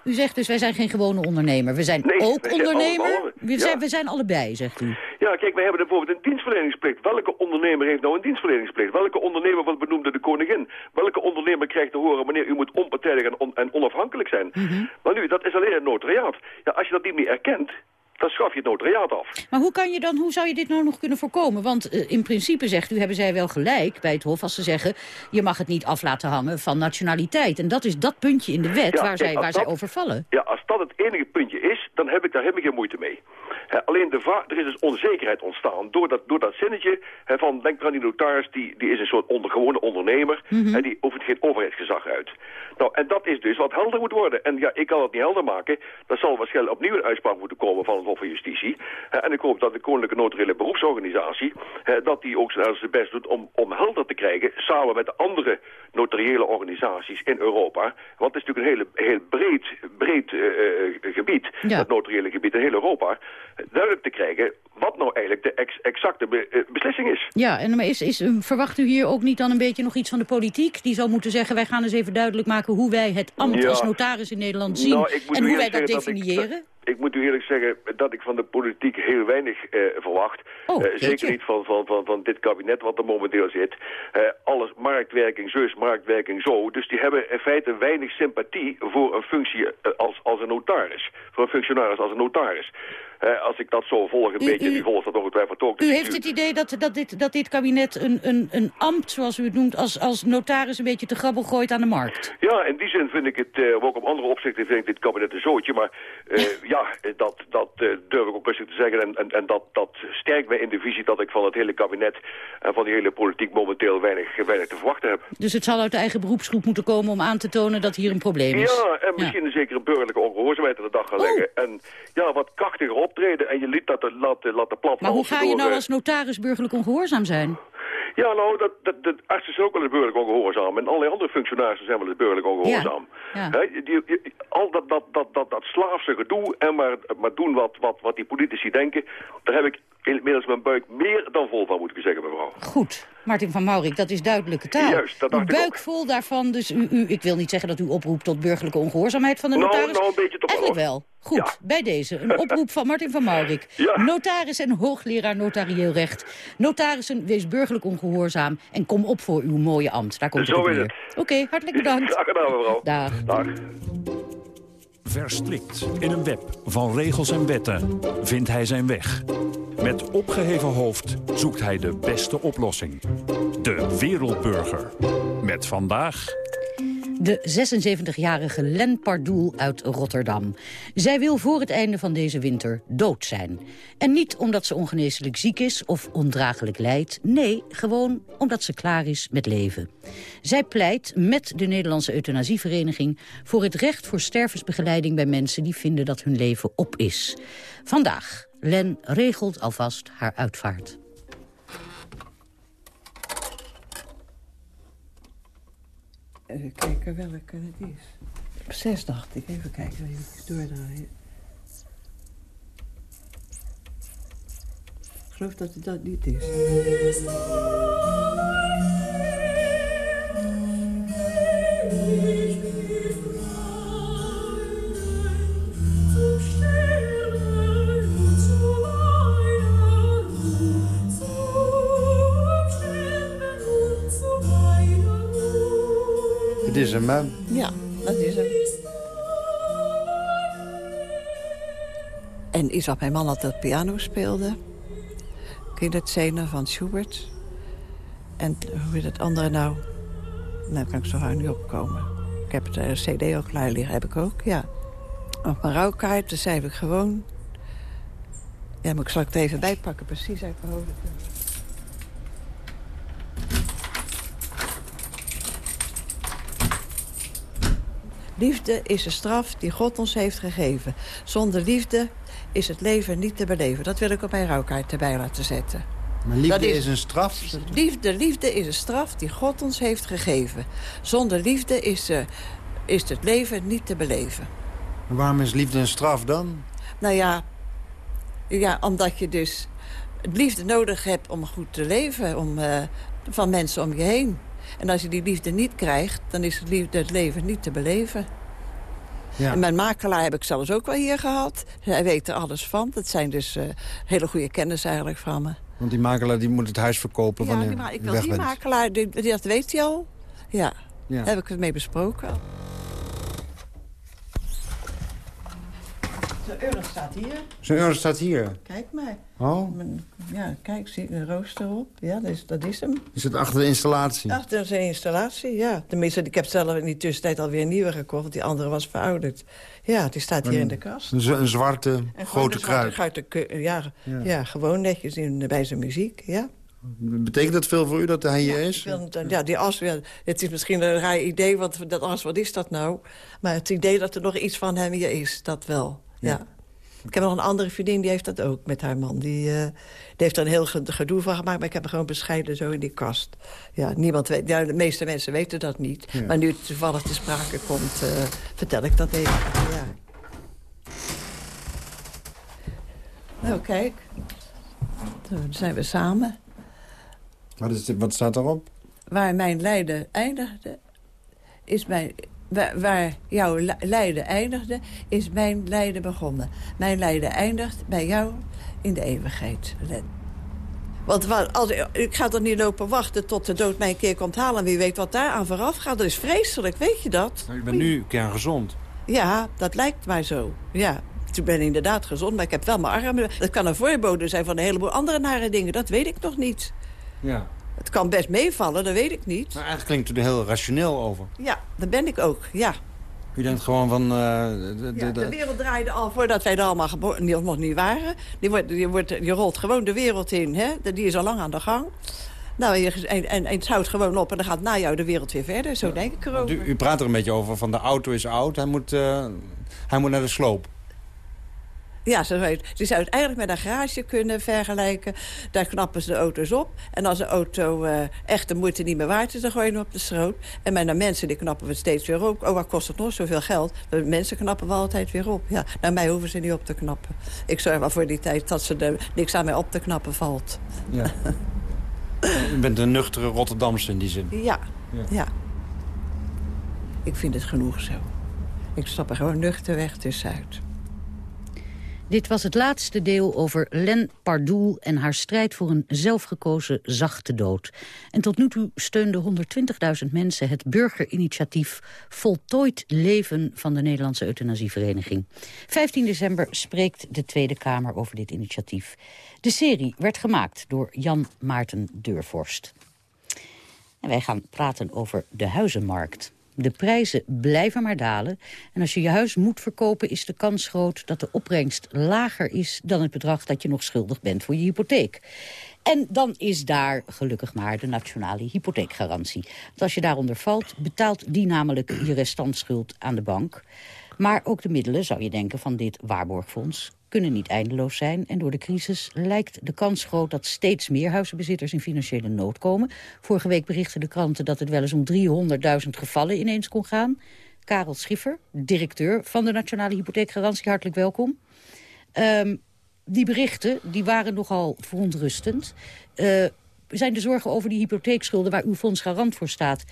U zegt dus wij zijn geen gewone ondernemer. We zijn nee, ook zijn ondernemer. allemaal- we, ja. zijn, we zijn allebei, zegt u. Ja, kijk, wij hebben bijvoorbeeld een dienstverleningsplicht. Welke ondernemer heeft nou een dienstverleningsplicht? Welke ondernemer wordt benoemd door de koningin? Welke ondernemer krijgt te horen wanneer u moet onpartijdig en, on- en onafhankelijk zijn? Maar nu, dat is alleen het notariaat. Ja, als je dat niet meer erkent, dan schaf je het notariaat af. Maar hoe, kan je dan, hoe zou je dit nou nog kunnen voorkomen? Want eh, in principe, zegt u, hebben zij wel gelijk bij het Hof... als ze zeggen, je mag het niet af laten hangen van nationaliteit. En dat is dat puntje in de wet Ja, waar, zij, waar zij over vallen. Ja, als dat het enige puntje is, dan heb ik daar helemaal geen moeite mee. Alleen de er is dus onzekerheid ontstaan door dat, door dat zinnetje van denk aan die notaris, die, die is een soort onder, gewone ondernemer en die oefent geen overheidsgezag uit. Nou, en dat is dus wat helder moet worden. En ja, ik kan het niet helder maken. Dat zal waarschijnlijk opnieuw een uitspraak moeten komen van het Hof van Justitie. En ik hoop dat de Koninklijke Notariële Beroepsorganisatie, dat die ook zijn best doet om, om helder te krijgen, samen met de andere notariële organisaties in Europa. Want het is natuurlijk een hele, heel breed, breed eh, eh, gebied, het notariële gebied in heel Europa. Duidelijk te krijgen wat nou eigenlijk de ex- exacte be- eh, beslissing is. Ja, en maar is, is, eh, verwacht u hier ook niet dan een beetje nog iets van de politiek? Die zou moeten zeggen, wij gaan eens even duidelijk maken... hoe wij het ambt Ja. als notaris in Nederland zien... Nou, moet en hoe wij dat zeggen dat ik- definiëren. Ik moet u eerlijk zeggen dat ik van de politiek heel weinig eh, verwacht. Oh, Eh, zeker niet van, van, van, van dit kabinet wat er momenteel zit. Eh, alles marktwerking zus, marktwerking zo. Dus die hebben in feite weinig sympathie voor een functie als, als een notaris. Voor een functionaris als een notaris. Als ik dat zo volg een U- beetje, u- die volgt dat ongetwijfeld ook. U Dus heeft het idee dat, dat, dit, dat dit kabinet een, een, een ambt, zoals u het noemt... Als, als notaris een beetje te grabbel gooit aan de markt? Ja, in die zin vind ik het, ook op andere opzichten vind ik dit kabinet een zootje. Maar eh, ja, dat, dat eh, durf ik ook rustig te zeggen. En, en, en dat, dat sterkt mij in de visie dat ik van het hele kabinet en van die hele politiek momenteel weinig, weinig te verwachten heb. Dus het zal uit de eigen beroepsgroep moeten komen om aan te tonen dat hier een probleem is. Ja, en misschien een zekere burgerlijke ongehoorzaamheid aan de dag gaan Oh. leggen. En ja, wat krachtiger optreden en je liet dat laten, laten plat Maar hoe ga je door, nou eh, als notaris burgerlijk ongehoorzaam zijn? Ja, nou, dat, dat, de artsen zijn ook wel eens burgerlijk ongehoorzaam. En allerlei andere functionarissen zijn wel eens burgerlijk ongehoorzaam. Ja. Hè, die- die- al dat, dat, dat, dat, dat slaafse gedoe en maar, maar doen wat, wat, wat die politici denken... daar heb ik inmiddels mijn buik meer dan vol van, moet ik zeggen, mevrouw. Goed, Martin van Maurik, dat is duidelijke taal. Juist, dat dacht Uw ik buik vol daarvan, dus u, u, ik wil niet zeggen dat u oproept tot burgerlijke ongehoorzaamheid van de Nou, notaris. nou, een beetje toch Eigenlijk wel. Goed, bij deze. Een oproep van Martin van Maurik. Notaris en hoogleraar notarieel recht. Notarissen, wees burgerlijk ongehoorzaam en kom op voor uw mooie ambt. Daar komt het Zo op is neer. het. Oké, hartelijk bedankt. Graag gedaan, mevrouw. Dag. Dag. Verstrikt in een web van regels en wetten vindt hij zijn weg. Met opgeheven hoofd zoekt hij de beste oplossing. De wereldburger. Met vandaag... De 76-jarige Len Pardoel uit Rotterdam. Zij wil voor het einde van deze winter dood zijn. En niet omdat ze ongeneeslijk ziek is of ondraaglijk lijdt. Nee, gewoon omdat ze klaar is met leven. Zij pleit met de Nederlandse Euthanasievereniging... voor het recht voor stervensbegeleiding bij mensen die vinden dat hun leven op is. Vandaag, Len regelt alvast haar uitvaart. Even kijken welke het is. Op zes dacht ik. Even kijken, even doordraaien. Ik geloof dat het dat niet is. Hem, hè? Ja, dat is hem. En Isab, mijn man, altijd piano speelde. Kinderzenen van Schubert. En hoe heet het andere nou? Nou kan ik zo hard niet opkomen. Ik heb het uh, cd ook klaar liggen, heb ik ook, ja. Op mijn rouwkaart, dus heb ik gewoon... Ja, maar ik zal het even bijpakken, precies uit mijn. Liefde is een straf die God ons heeft gegeven. Zonder liefde is het leven niet te beleven. Dat wil ik op mijn rouwkaart erbij laten zetten. Maar liefde is, is, een straf? Liefde, liefde is een straf die God ons heeft gegeven. Zonder liefde is, uh, is het leven niet te beleven. Maar waarom is liefde een straf dan? Nou ja, ja omdat je dus liefde nodig hebt om goed te leven. Om, uh, van mensen om je heen. En als je die liefde niet krijgt, dan is het, liefde, het leven niet te beleven. Ja. En mijn makelaar heb ik zelfs ook wel hier gehad. Hij weet er alles van. Dat zijn dus uh, hele goede kennis eigenlijk van me. Want die makelaar die moet het huis verkopen ja, wanneer die, ik wil die makelaar, die, die, dat weet hij al. Ja, ja. daar heb ik het mee besproken. De euro staat hier. Zijn euro staat hier? Kijk maar. Oh. Ja, kijk, zie een rooster op. Ja, dat is, dat is hem. Is het achter de installatie? Achter zijn installatie, ja. Tenminste, ik heb zelf in die tussentijd alweer een nieuwe gekocht... want die andere was verouderd. Ja, die staat hier een, in de kast. Een, een zwarte, een grote kruid. Zwarte, ja, ja. ja, gewoon netjes in, bij zijn muziek, ja. Betekent dat veel voor u dat hij hier is? Ja, die as, ja, het is misschien een raar idee, want dat as, wat is dat nou? Maar het idee dat er nog iets van hem hier is, dat wel, ja. Ik heb nog een andere vriendin, die heeft dat ook met haar man. Die, uh, die heeft er een heel gedoe van gemaakt, maar ik heb hem gewoon bescheiden zo in die kast. Ja, niemand weet, ja, de meeste mensen weten dat niet. Ja. Maar nu het toevallig te sprake komt, uh, vertel ik dat even. Ja. Nou, kijk. Dan zijn we samen. Wat, is dit, wat staat erop? Waar mijn lijden eindigde, is mijn Waar, waar, jouw lijden eindigde, is mijn lijden begonnen. Mijn lijden eindigt bij jou in de eeuwigheid. Want als, ik ga toch niet lopen wachten tot de dood mij een keer komt halen. Wie weet wat daar aan vooraf gaat. Dat is vreselijk, weet je dat? Nou, je bent nu gezond. Ja, dat lijkt mij zo. Ja, ik ben inderdaad gezond, maar ik heb wel mijn armen. Dat kan een voorbode zijn van een heleboel andere nare dingen. Dat weet ik nog niet. Ja. Het kan best meevallen, dat weet ik niet. Maar eigenlijk klinkt u er heel rationeel over. Ja, dat ben ik ook, ja. U denkt gewoon van... Uh, de, de, ja, de, wereld draaide al voordat wij er allemaal geboren, nog niet waren. Die, wordt, die, wordt, die rolt gewoon de wereld in, hè? die is al lang aan de gang. Nou, en, en, en het houdt gewoon op en dan gaat na jou de wereld weer verder. Zo denk ik erover. U, u, praat er een beetje over van de auto is oud, hij moet, uh, hij moet naar de sloop. Ja, ze, ze zou het eigenlijk met een garage kunnen vergelijken. Daar knappen ze de auto's op. En als een auto uh, echt de moeite niet meer waard is, dan gooi je hem op de schroot. En met de mensen, die knappen we steeds weer op. Oh, wat kost het nog zoveel geld? De mensen knappen we altijd weer op. Ja, naar mij hoeven ze niet op te knappen. Ik zorg wel voor die tijd dat ze er niks aan mij op te knappen valt. Ja. U bent een nuchtere Rotterdamse in die zin. Ja, ja, ja. Ik vind het genoeg zo. Ik stap er gewoon nuchter weg tussenuit. Dit was het laatste deel over Len Pardoel en haar strijd voor een zelfgekozen zachte dood. En tot nu toe steunden 120.000 mensen het burgerinitiatief Voltooid Leven van de Nederlandse Euthanasievereniging. 15 december spreekt de Tweede Kamer over dit initiatief. De serie werd gemaakt door Jan Maarten Deurvorst. En wij gaan praten over de huizenmarkt. De prijzen blijven maar dalen. En als je je huis moet verkopen is de kans groot dat de opbrengst lager is... dan het bedrag dat je nog schuldig bent voor je hypotheek. En dan is daar gelukkig maar de nationale hypotheekgarantie. Want als je daaronder valt, betaalt die namelijk je restantschuld aan de bank. Maar ook de middelen, zou je denken, van dit waarborgfonds kunnen niet eindeloos zijn. En door de crisis lijkt de kans groot dat steeds meer huizenbezitters in financiële nood komen. Vorige week berichten de kranten dat het wel eens om 300.000 gevallen ineens kon gaan. Karel Schiffer, directeur van de Nationale Hypotheekgarantie, hartelijk welkom. Um, die berichten die waren nogal verontrustend. Uh, zijn de zorgen over die hypotheekschulden waar uw fonds garant voor staat...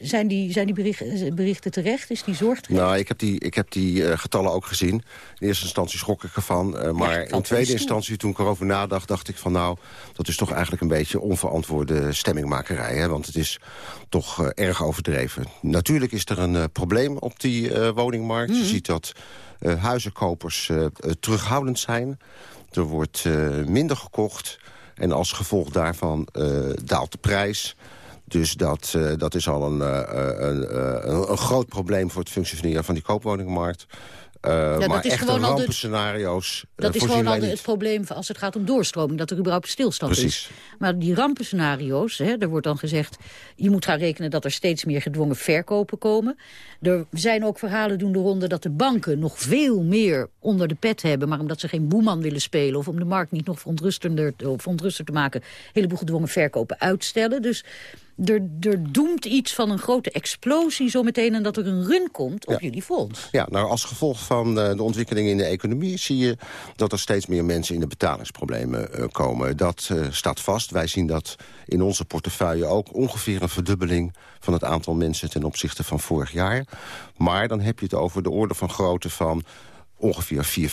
zijn die, zijn die berichten, berichten terecht? Is die zorg terecht? Nou, ik heb die, ik heb die uh, getallen ook gezien. In eerste instantie schrok ik ervan. Uh, maar ja, in tweede instantie, toen ik erover nadacht, dacht ik van... nou, dat is toch eigenlijk een beetje onverantwoorde stemmingmakerij. Hè? Want het is toch uh, erg overdreven. Natuurlijk is er een probleem op die woningmarkt. Mm. Je ziet dat huizenkopers terughoudend zijn. Er wordt minder gekocht. En als gevolg daarvan daalt de prijs... Dus dat, uh, dat is al een, uh, een, een, een, groot probleem voor het functioneren van die koopwoningmarkt. Uh, ja, maar dat is gewoon rampenscenario's Dat is gewoon al het probleem als het gaat om doorstroming. Dat er überhaupt stilstand Precies. is. Maar die rampenscenario's, hè, er wordt dan gezegd... je moet gaan rekenen dat er steeds meer gedwongen verkopen komen. Er zijn ook verhalen doen de ronde dat de banken nog veel meer onder de pet hebben... maar omdat ze geen boeman willen spelen... of om de markt niet nog verontrustender, of verontrustender te maken... een heleboel gedwongen verkopen uitstellen. Dus er, er doemt iets van een grote explosie zometeen... en dat er een run komt op Ja. jullie fonds. Ja, nou als gevolg van uh, de ontwikkeling in de economie... zie je dat er steeds meer mensen in de betalingsproblemen uh, komen. Dat uh, staat vast. Wij zien dat in onze portefeuille ook ongeveer een verdubbeling... van het aantal mensen ten opzichte van vorig jaar. Maar dan heb je het over de orde van grootte van ongeveer 4.000,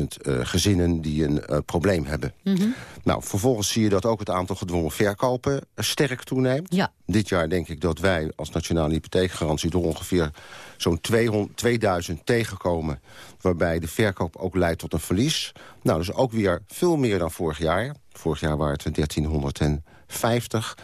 5.000 uh, gezinnen die een uh, probleem hebben. Mhm. Mm -hmm. Nou, vervolgens zie je dat ook het aantal gedwongen verkopen sterk toeneemt. Ja. Dit jaar denk ik dat wij als Nationale Hypotheekgarantie... door ongeveer zo'n 2000 tegenkomen... waarbij de verkoop ook leidt tot een verlies. Nou, dus ook weer veel meer dan vorig jaar. Vorig jaar waren het 1350...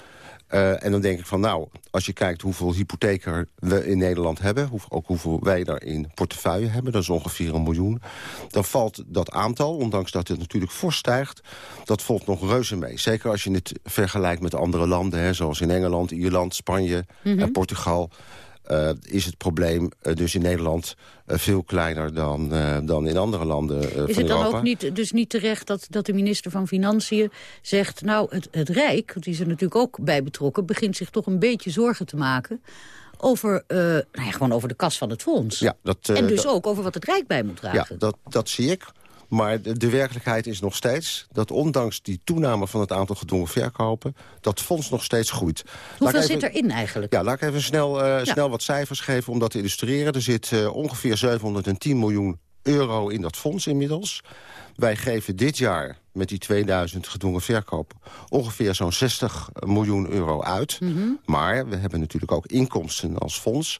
Uh, en dan denk ik van, nou, als je kijkt hoeveel hypotheken we in Nederland hebben... Hoe, ook hoeveel wij daar in portefeuille hebben, dat is ongeveer een miljoen... dan valt dat aantal, ondanks dat het natuurlijk fors stijgt... dat valt nog reuze mee. Zeker als je het vergelijkt met andere landen, hè, zoals in Engeland, Ierland, Spanje Mhm. mm -hmm. en Portugal... Uh, is het probleem uh, dus in Nederland uh, veel kleiner dan, dan in andere landen Is van het dan Europa. ook niet, dus niet terecht dat, dat de minister van Financiën zegt... nou, het, het Rijk, die is er natuurlijk ook bij betrokken... begint zich toch een beetje zorgen te maken over, nou ja, gewoon over de kas van het fonds. Ja, dat, en dus dat, ook over wat het Rijk bij moet dragen. Ja, dat, dat zie ik. Maar de, de, werkelijkheid is nog steeds dat ondanks die toename van het aantal gedwongen verkopen... dat fonds nog steeds groeit. Hoeveel even, zit erin eigenlijk? Ja, laat ik even snel, uh, ja. snel wat cijfers geven om dat te illustreren. Er zit uh, ongeveer 710 miljoen euro in dat fonds inmiddels. Wij geven dit jaar met die 2000 gedwongen verkoop ongeveer zo'n 60 miljoen euro uit. Mm -hmm. Maar we hebben natuurlijk ook inkomsten als fonds.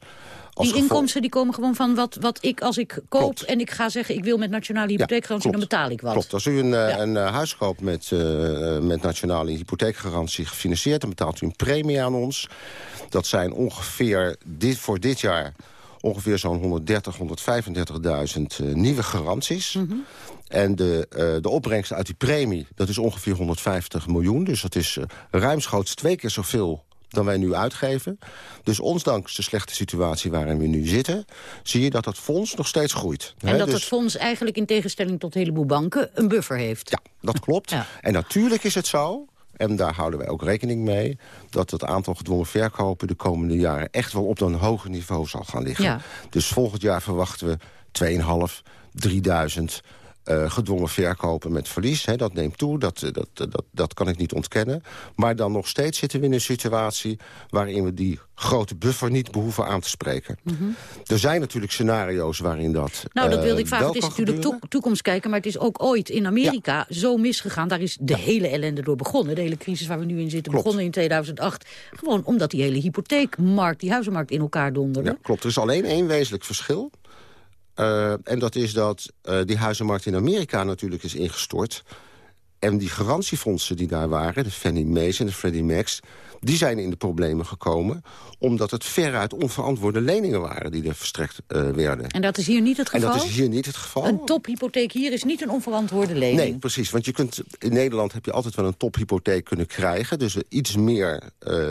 Als die inkomsten die komen gewoon van wat, wat ik als ik koop... Klopt. en ik ga zeggen ik wil met nationale hypotheekgarantie, ja, dan betaal ik wat. Klopt, als u een, ja. een uh, huis koopt met, uh, met nationale hypotheekgarantie gefinancierd... dan betaalt u een premie aan ons. Dat zijn ongeveer dit, voor dit jaar ongeveer zo'n 130, 135.000 uh, nieuwe garanties. Mhm. Mm -hmm. En de, uh, de opbrengst uit die premie, dat is ongeveer 150 miljoen. Dus dat is uh, ruimschoots twee keer zoveel dan wij nu uitgeven. Dus ondanks de slechte situatie waarin we nu zitten... zie je dat het fonds nog steeds groeit. En He, dat dus... het fonds eigenlijk in tegenstelling tot een heleboel banken... een buffer heeft. Ja, dat klopt. Ja. En natuurlijk is het zo... En daar houden wij ook rekening mee... dat het aantal gedwongen verkopen de komende jaren... echt wel op een hoger niveau zal gaan liggen. Ja. Dus volgend jaar verwachten we 2,5, 3000 uh, gedwongen verkopen met verlies. Hè, dat neemt toe, dat, dat, dat, dat kan ik niet ontkennen. Maar dan nog steeds zitten we in een situatie... waarin we die grote buffer niet behoeven aan te spreken. Mm -hmm. Er zijn natuurlijk scenario's waarin dat Nou, dat wilde ik uh, vragen. Het is natuurlijk to toekomst kijken, maar het is ook ooit in Amerika ja. zo misgegaan. Daar is de ja. hele ellende door begonnen. De hele crisis waar we nu in zitten klopt. begonnen in 2008. Gewoon omdat die hele hypotheekmarkt, die huizenmarkt in elkaar donderde. Ja, klopt. Er is alleen één wezenlijk verschil. Uh, en dat is dat uh, die huizenmarkt in Amerika natuurlijk is ingestort. En die garantiefondsen die daar waren, de Fannie Mae's en de Freddie Mac's... die zijn in de problemen gekomen... omdat het veruit onverantwoorde leningen waren die er verstrekt uh, werden. En dat is hier niet het geval? En dat is hier niet het geval. Een tophypotheek hier is niet een onverantwoorde lening? Nee, precies. Want je kunt, in Nederland heb je altijd wel een tophypotheek kunnen krijgen. Dus iets meer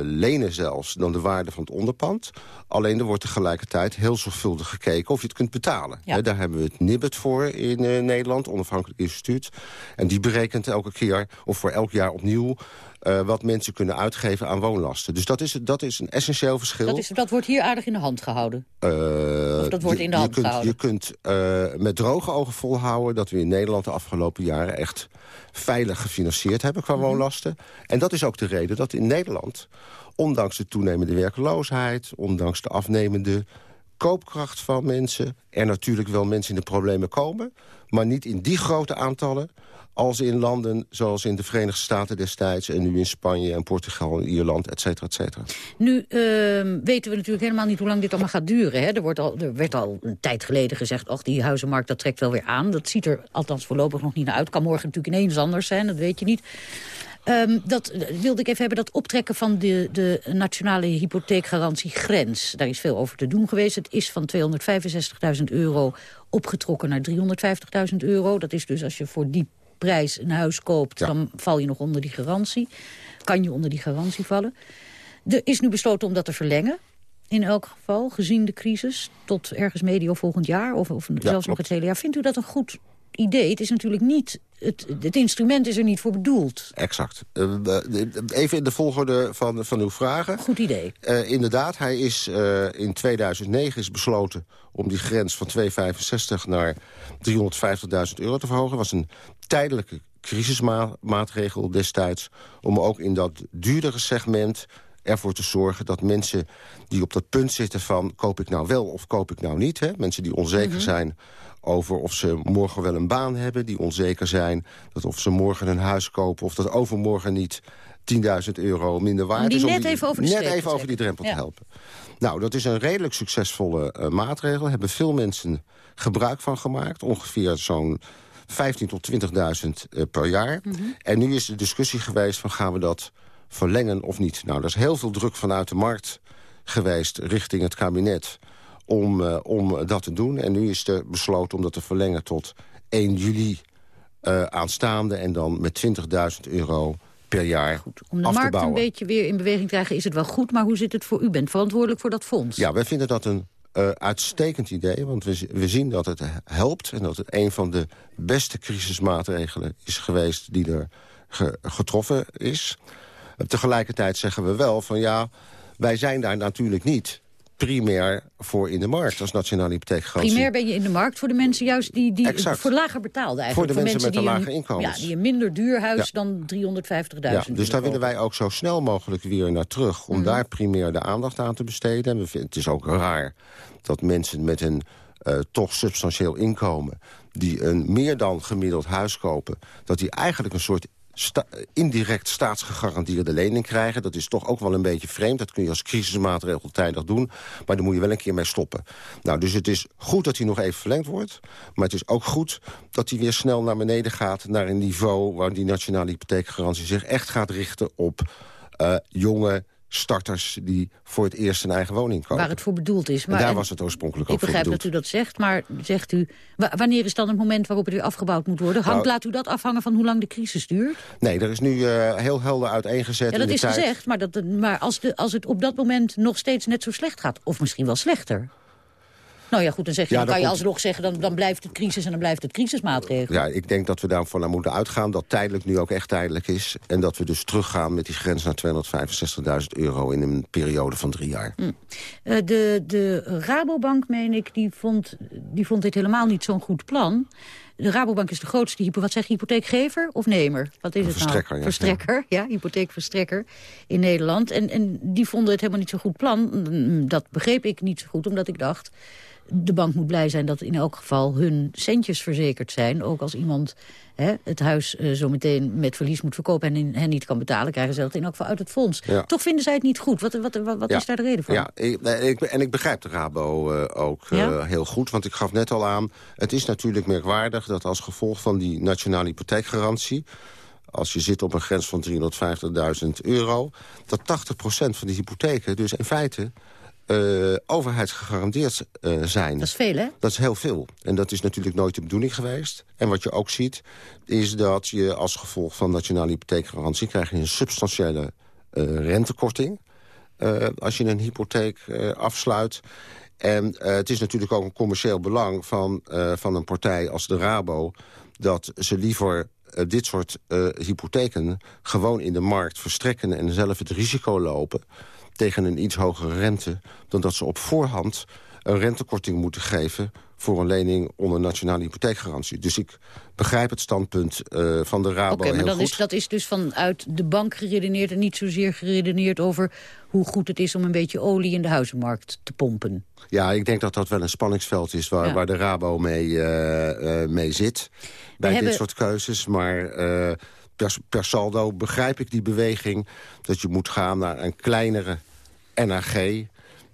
lenen zelfs dan de waarde van het onderpand. Alleen er wordt tegelijkertijd heel zorgvuldig gekeken of je het kunt betalen. Ja. He, daar hebben we het NIBBET voor in uh, Nederland, onafhankelijk instituut. En die berekent elke keer, of voor elk jaar opnieuw... eh, wat mensen kunnen uitgeven aan woonlasten. Dus dat is, dat is een essentieel verschil. Dat, is, dat wordt hier aardig in de hand gehouden. Uh, of dat wordt in de hand je kunt, gehouden. Je kunt uh, met droge ogen volhouden dat we in Nederland de afgelopen jaren echt veilig gefinancierd hebben qua mm -hmm. woonlasten. En dat is ook de reden dat in Nederland, ondanks de toenemende werkloosheid, ondanks de afnemende koopkracht van mensen... er natuurlijk wel mensen in de problemen komen... maar niet in die grote aantallen als in landen zoals in de Verenigde Staten destijds... en nu in Spanje en Portugal en Ierland, et cetera, et cetera. Nu uh, weten we natuurlijk helemaal niet hoe lang dit allemaal gaat duren. Hè? Er, wordt al, er werd al een tijd geleden gezegd... ach, die huizenmarkt dat trekt wel weer aan. Dat ziet er althans voorlopig nog niet naar uit. Kan morgen natuurlijk ineens anders zijn, dat weet je niet. Um, dat wilde ik even hebben, dat optrekken van de, de nationale hypotheekgarantiegrens. Daar is veel over te doen geweest. Het is van 265.000 euro opgetrokken naar 350.000 euro. Dat is dus als je voor die prijs een huis koopt, ja. dan val je nog onder die garantie. Kan je onder die garantie vallen. Er is nu besloten om dat te verlengen. In elk geval, gezien de crisis, tot ergens medio volgend jaar... of, of ja, zelfs klopt. nog het hele jaar. Vindt u dat een goed idee? Het is natuurlijk niet... Het, het instrument is er niet voor bedoeld. Exact. Uh, even in de volgorde van, van uw vragen. Goed idee. Uh, inderdaad, hij is uh, in 2009 is besloten om die grens van 265 naar 350.000 euro te verhogen. Dat was een tijdelijke crisismaatregel destijds... om ook in dat duurdere segment ervoor te zorgen dat mensen die op dat punt zitten van... koop ik nou wel of koop ik nou niet, hè? mensen die onzeker mm -hmm. zijn over of ze morgen wel een baan hebben... die onzeker zijn dat of ze morgen een huis kopen... of dat overmorgen niet 10.000 euro minder waard die is. Net om die, even over, net even over die drempel ja. te helpen. Nou, dat is een redelijk succesvolle uh, maatregel. Daar hebben veel mensen gebruik van gemaakt. Ongeveer zo'n 15.000 tot 20.000 uh, per jaar. Mm -hmm. En nu is de discussie geweest van gaan we dat verlengen of niet. Nou, er is heel veel druk vanuit de markt geweest richting het kabinet om, uh, om dat te doen. En nu is er besloten om dat te verlengen tot 1 juli uh, aanstaande... en dan met 20.000 euro per jaar goed, Om de markt een beetje weer in beweging te krijgen is het wel goed... maar hoe zit het voor u? bent verantwoordelijk voor dat fonds. Ja, wij vinden dat een uh, uitstekend idee, want we, we zien dat het helpt... en dat het een van de beste crisismaatregelen is geweest... die er ge getroffen is. Tegelijkertijd zeggen we wel van ja, wij zijn daar natuurlijk niet primair voor in de markt als nationale hypotheekgarantie. Primair ben je in de markt voor de mensen juist die, die voor lager betaalde eigenlijk. Voor de voor mensen, met een lage een, inkomens. Ja, die een minder duur huis ja. dan 350.000. Ja, dus daar willen wij ook zo snel mogelijk weer naar terug... om mm -hmm. daar primair de aandacht aan te besteden. En we vinden, het is ook raar dat mensen met een uh, toch substantieel inkomen... die een meer dan gemiddeld huis kopen... dat die eigenlijk een soort sta indirect staatsgegarandeerde lening krijgen. Dat is toch ook wel een beetje vreemd. Dat kun je als crisismaatregel tijdig doen. Maar daar moet je wel een keer mee stoppen. Nou, dus het is goed dat hij nog even verlengd wordt. Maar het is ook goed dat hij weer snel naar beneden gaat... naar een niveau waar die nationale hypotheekgarantie zich echt gaat richten op uh, jonge starters die voor het eerst een eigen woning kopen. Waar het voor bedoeld is. Maar, daar was het oorspronkelijk ook voor bedoeld. Ik begrijp dat u dat zegt, maar zegt u... wanneer is dan het moment waarop het weer afgebouwd moet worden? Hangt, nou, laat u dat afhangen van hoe lang de crisis duurt? Nee, er is nu uh, heel helder uiteengezet Ja, dat is tijd. gezegd, maar, dat, maar als, de, als het op dat moment nog steeds net zo slecht gaat... of misschien wel slechter... Nou ja, goed, dan, zeg je, Ja, dan kan je alsnog zeggen... Dan, dan blijft het crisis en dan blijft het crisismaatregel. Ja, ik denk dat we daarvan naar moeten uitgaan dat tijdelijk nu ook echt tijdelijk is. En dat we dus teruggaan met die grens naar 265.000 euro in een periode van drie jaar. Hm. Eh, de, de Rabobank, meen ik, die vond, die vond dit helemaal niet zo'n goed plan. De Rabobank is de grootste wat zeg je, hypotheekgever of nemer? Wat is het Verstrekker, nou? ja. Verstrekker, ja, hypotheekverstrekker in Nederland. En, en die vonden het helemaal niet zo goed plan. Mm, Dat begreep ik niet zo goed, omdat ik dacht... de bank moet blij zijn dat in elk geval hun centjes verzekerd zijn. Ook als iemand hè, het huis eh, zo meteen met verlies moet verkopen... en in- hen niet kan betalen, krijgen ze dat in elk geval uit het fonds. Ja. Toch vinden zij het niet goed. Wat, wat, wat, wat Ja. is daar de reden voor? Ja, ik, en ik begrijp de Rabo eh, ook eh, Ja? heel goed. Want ik gaf net al aan, het is natuurlijk merkwaardig... dat als gevolg van die nationale hypotheekgarantie... als je zit op een grens van 350.000 euro... dat 80% van die hypotheken dus in feite... eh, overheidsgegarandeerd eh, zijn. Dat is veel, hè? Dat is heel veel. En dat is natuurlijk nooit de bedoeling geweest. En wat je ook ziet, is dat je als gevolg van nationale hypotheekgarantie... krijg je een substantiële eh, rentekorting als je een hypotheek afsluit. En het is natuurlijk ook een commercieel belang van, van een partij als de Rabo... dat ze liever dit soort uh, hypotheken gewoon in de markt verstrekken... en zelf het risico lopen tegen een iets hogere rente... dan dat ze op voorhand een rentekorting moeten geven voor een lening onder nationale hypotheekgarantie. Dus ik begrijp het standpunt uh, van de Rabo Oké, maar dat is, dat is dus vanuit de bank geredeneerd... en niet zozeer geredeneerd over hoe goed het is... om een beetje olie in de huizenmarkt te pompen. Ja, ik denk dat dat wel een spanningsveld is waar, waar de Rabo mee, uh, uh, mee zit. bij dit soort keuzes, maar... Per, per saldo begrijp ik die beweging dat je moet gaan naar een kleinere NAG...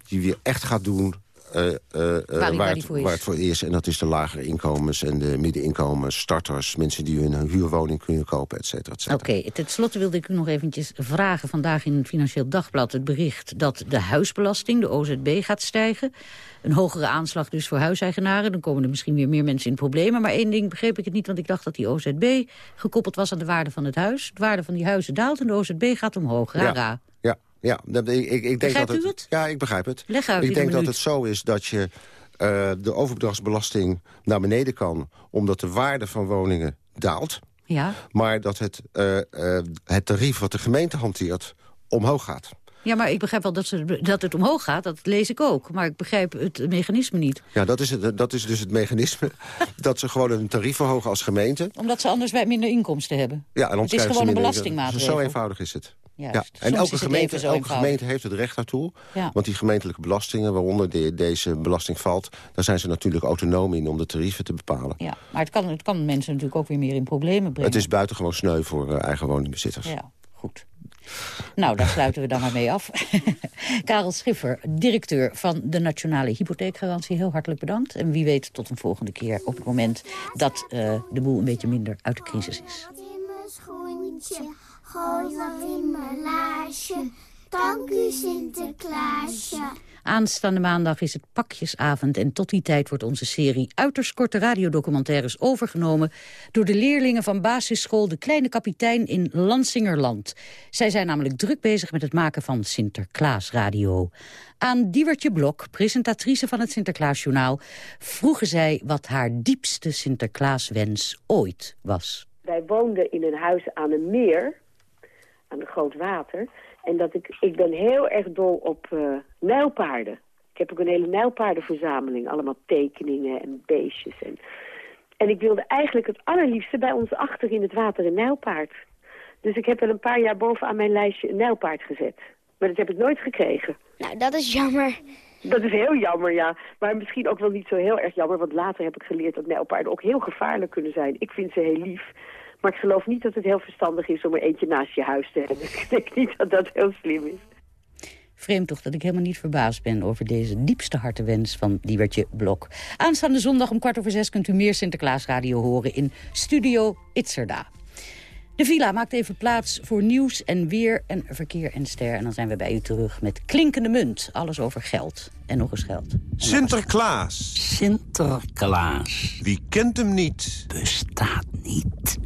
die weer echt gaat doen uh, uh, waar, waar, het, waar, het, voor is. En dat is de lagere inkomens en de middeninkomens, starters... mensen die hun huurwoning kunnen kopen, et cetera, et cetera. Oké, ten slotte wilde ik u nog eventjes vragen... vandaag in het Financieel Dagblad het bericht dat de huisbelasting, de OZB, gaat stijgen. Een hogere aanslag dus voor huiseigenaren. Dan komen er misschien weer meer mensen in problemen. Maar één ding begreep ik het niet, want ik dacht dat die OZB... gekoppeld was aan de waarde van het huis. De waarde van die huizen daalt en de OZB gaat omhoog. Rara. Ja. Ja, ik, ik denk Begrijpt dat u het? Ja, ik begrijp het. Leg uit ik denk dat het zo is dat je uh, de overbedragsbelasting naar beneden kan... omdat de waarde van woningen daalt. Ja. Maar dat het, uh, uh, het tarief wat de gemeente hanteert omhoog gaat. Ja, maar ik begrijp wel dat, ze, dat het omhoog gaat. Dat lees ik ook. Maar ik begrijp het mechanisme niet. Ja, dat is, het, dat is dus het mechanisme. dat ze gewoon een tarief verhogen als gemeente. Omdat ze anders minder inkomsten hebben. Ja, en het is gewoon een belastingmaatregel. Zo eenvoudig is het. Juist. Ja, en Soms elke, gemeente, elke eenvoudig. gemeente heeft het recht daartoe. Ja. Want die gemeentelijke belastingen, waaronder de, deze belasting valt... daar zijn ze natuurlijk autonoom in om de tarieven te bepalen. Ja, maar het kan, het kan mensen natuurlijk ook weer meer in problemen brengen. Het is buitengewoon sneu voor uh, eigen woningbezitters. Ja, goed. Nou, daar sluiten we dan maar mee af. Karel Schiffer, directeur van de Nationale Hypotheekgarantie. Heel hartelijk bedankt. En wie weet tot een volgende keer op het moment dat uh, de boel een beetje minder uit de crisis is. Gooi wat in mijn laarsje. Dank u Sinterklaasje. Aanstaande maandag is het pakjesavond en tot die tijd wordt onze serie uiterst korte radiodocumentaires overgenomen door de leerlingen van basisschool De Kleine Kapitein in Lansingerland. Zij zijn namelijk druk bezig met het maken van Sinterklaasradio. Aan Diewertje Blok, presentatrice van het Sinterklaasjournaal, vroegen zij wat haar diepste Sinterklaaswens ooit was. Wij woonden in een huis aan een meer, aan een groot water. En dat ik, ik ben heel erg dol op uh, nijlpaarden. Ik heb ook een hele nijlpaardenverzameling. Allemaal tekeningen en beestjes. En, en ik wilde eigenlijk het allerliefste bij ons achter in het water een nijlpaard. Dus ik heb wel een paar jaar bovenaan mijn lijstje een nijlpaard gezet. Maar dat heb ik nooit gekregen. Nou, dat is jammer. Dat is heel jammer, ja. Maar misschien ook wel niet zo heel erg jammer. Want later heb ik geleerd dat nijlpaarden ook heel gevaarlijk kunnen zijn. Ik vind ze heel lief. Maar ik geloof niet dat het heel verstandig is om er eentje naast je huis te hebben. Ik denk niet dat dat heel slim is. Vreemd toch dat ik helemaal niet verbaasd ben over deze diepste hartewens van Diewertje Blok. Aanstaande zondag om kwart over zes kunt u meer Sinterklaasradio horen in Studio Itzerda. De villa maakt even plaats voor nieuws en weer en verkeer en ster. En dan zijn we bij u terug met klinkende munt. Alles over geld. En nog eens geld. Sinterklaas. Sinterklaas. Wie kent hem niet? Bestaat niet.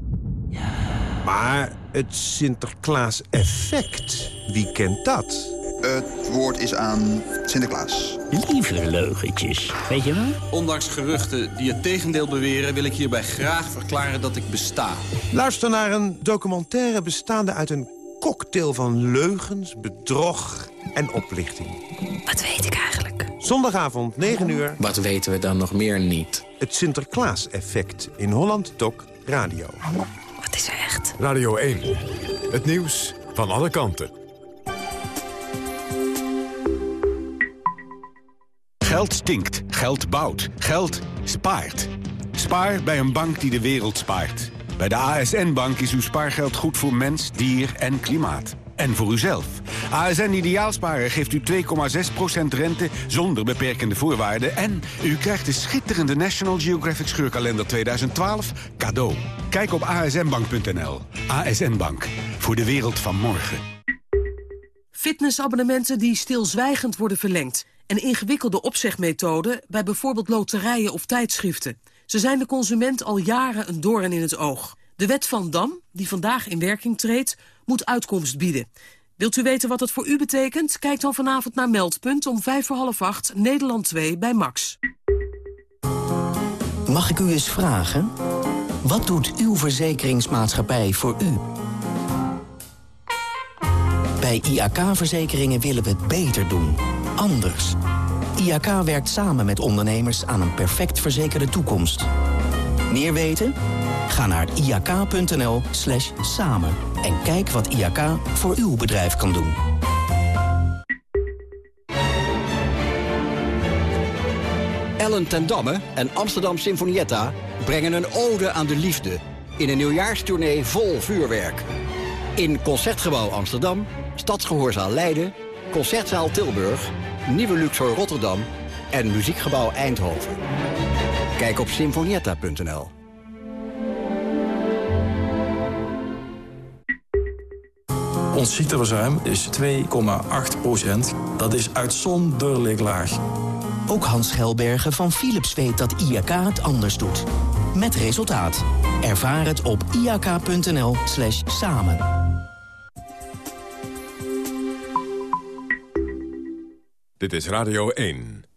Maar het Sinterklaas-effect, wie kent dat? Het woord is aan Sinterklaas. Lieve leugentjes, weet je wel? Ondanks geruchten die het tegendeel beweren... wil ik hierbij graag verklaren dat ik besta. Luister naar een documentaire bestaande uit een cocktail van leugens, bedrog en oplichting. Wat weet ik eigenlijk? Zondagavond, 9 uur. Wat weten we dan nog meer niet? Het Sinterklaas-effect in Holland Doc Radio. Wat is er echt? Radio 1. Het nieuws van alle kanten. Geld stinkt, geld bouwt, geld spaart. Spaar bij een bank die de wereld spaart. Bij de ASN-bank is uw spaargeld goed voor mens, dier en klimaat. En voor uzelf. ASN Ideaalsparen geeft u 2,6% rente zonder beperkende voorwaarden... en u krijgt de schitterende National Geographic Scheurkalender 2012 cadeau. Kijk op asnbank.nl. ASN Bank. Voor de wereld van morgen. Fitnessabonnementen die stilzwijgend worden verlengd. En ingewikkelde opzegmethoden bij bijvoorbeeld loterijen of tijdschriften. Ze zijn de consument al jaren een doorn in het oog. De wet van Dam, die vandaag in werking treedt, moet uitkomst bieden. Wilt u weten wat het voor u betekent? Kijk dan vanavond naar Meldpunt om vijf voor half acht, Nederland 2 bij Max. Mag ik u eens vragen? Wat doet uw verzekeringsmaatschappij voor u? Bij IAK-verzekeringen willen we het beter doen. Anders. IAK werkt samen met ondernemers aan een perfect verzekerde toekomst. Meer weten? Ga naar iak.nl slash samen en kijk wat IAK voor uw bedrijf kan doen. Ellen ten Damme en Amsterdam Sinfonietta brengen een ode aan de liefde... in een nieuwjaarstournee vol vuurwerk. In Concertgebouw Amsterdam, Stadsgehoorzaal Leiden... Concertzaal Tilburg, Nieuwe Luxor Rotterdam en Muziekgebouw Eindhoven. Kijk op sinfonietta.nl. Ons ziekteverzuim is 2,8 procent. Dat is uitzonderlijk laag. Ook Hans Gelbergen van Philips weet dat IAK het anders doet. Met resultaat. Ervaar het op iak.nl slash samen. Dit is Radio 1.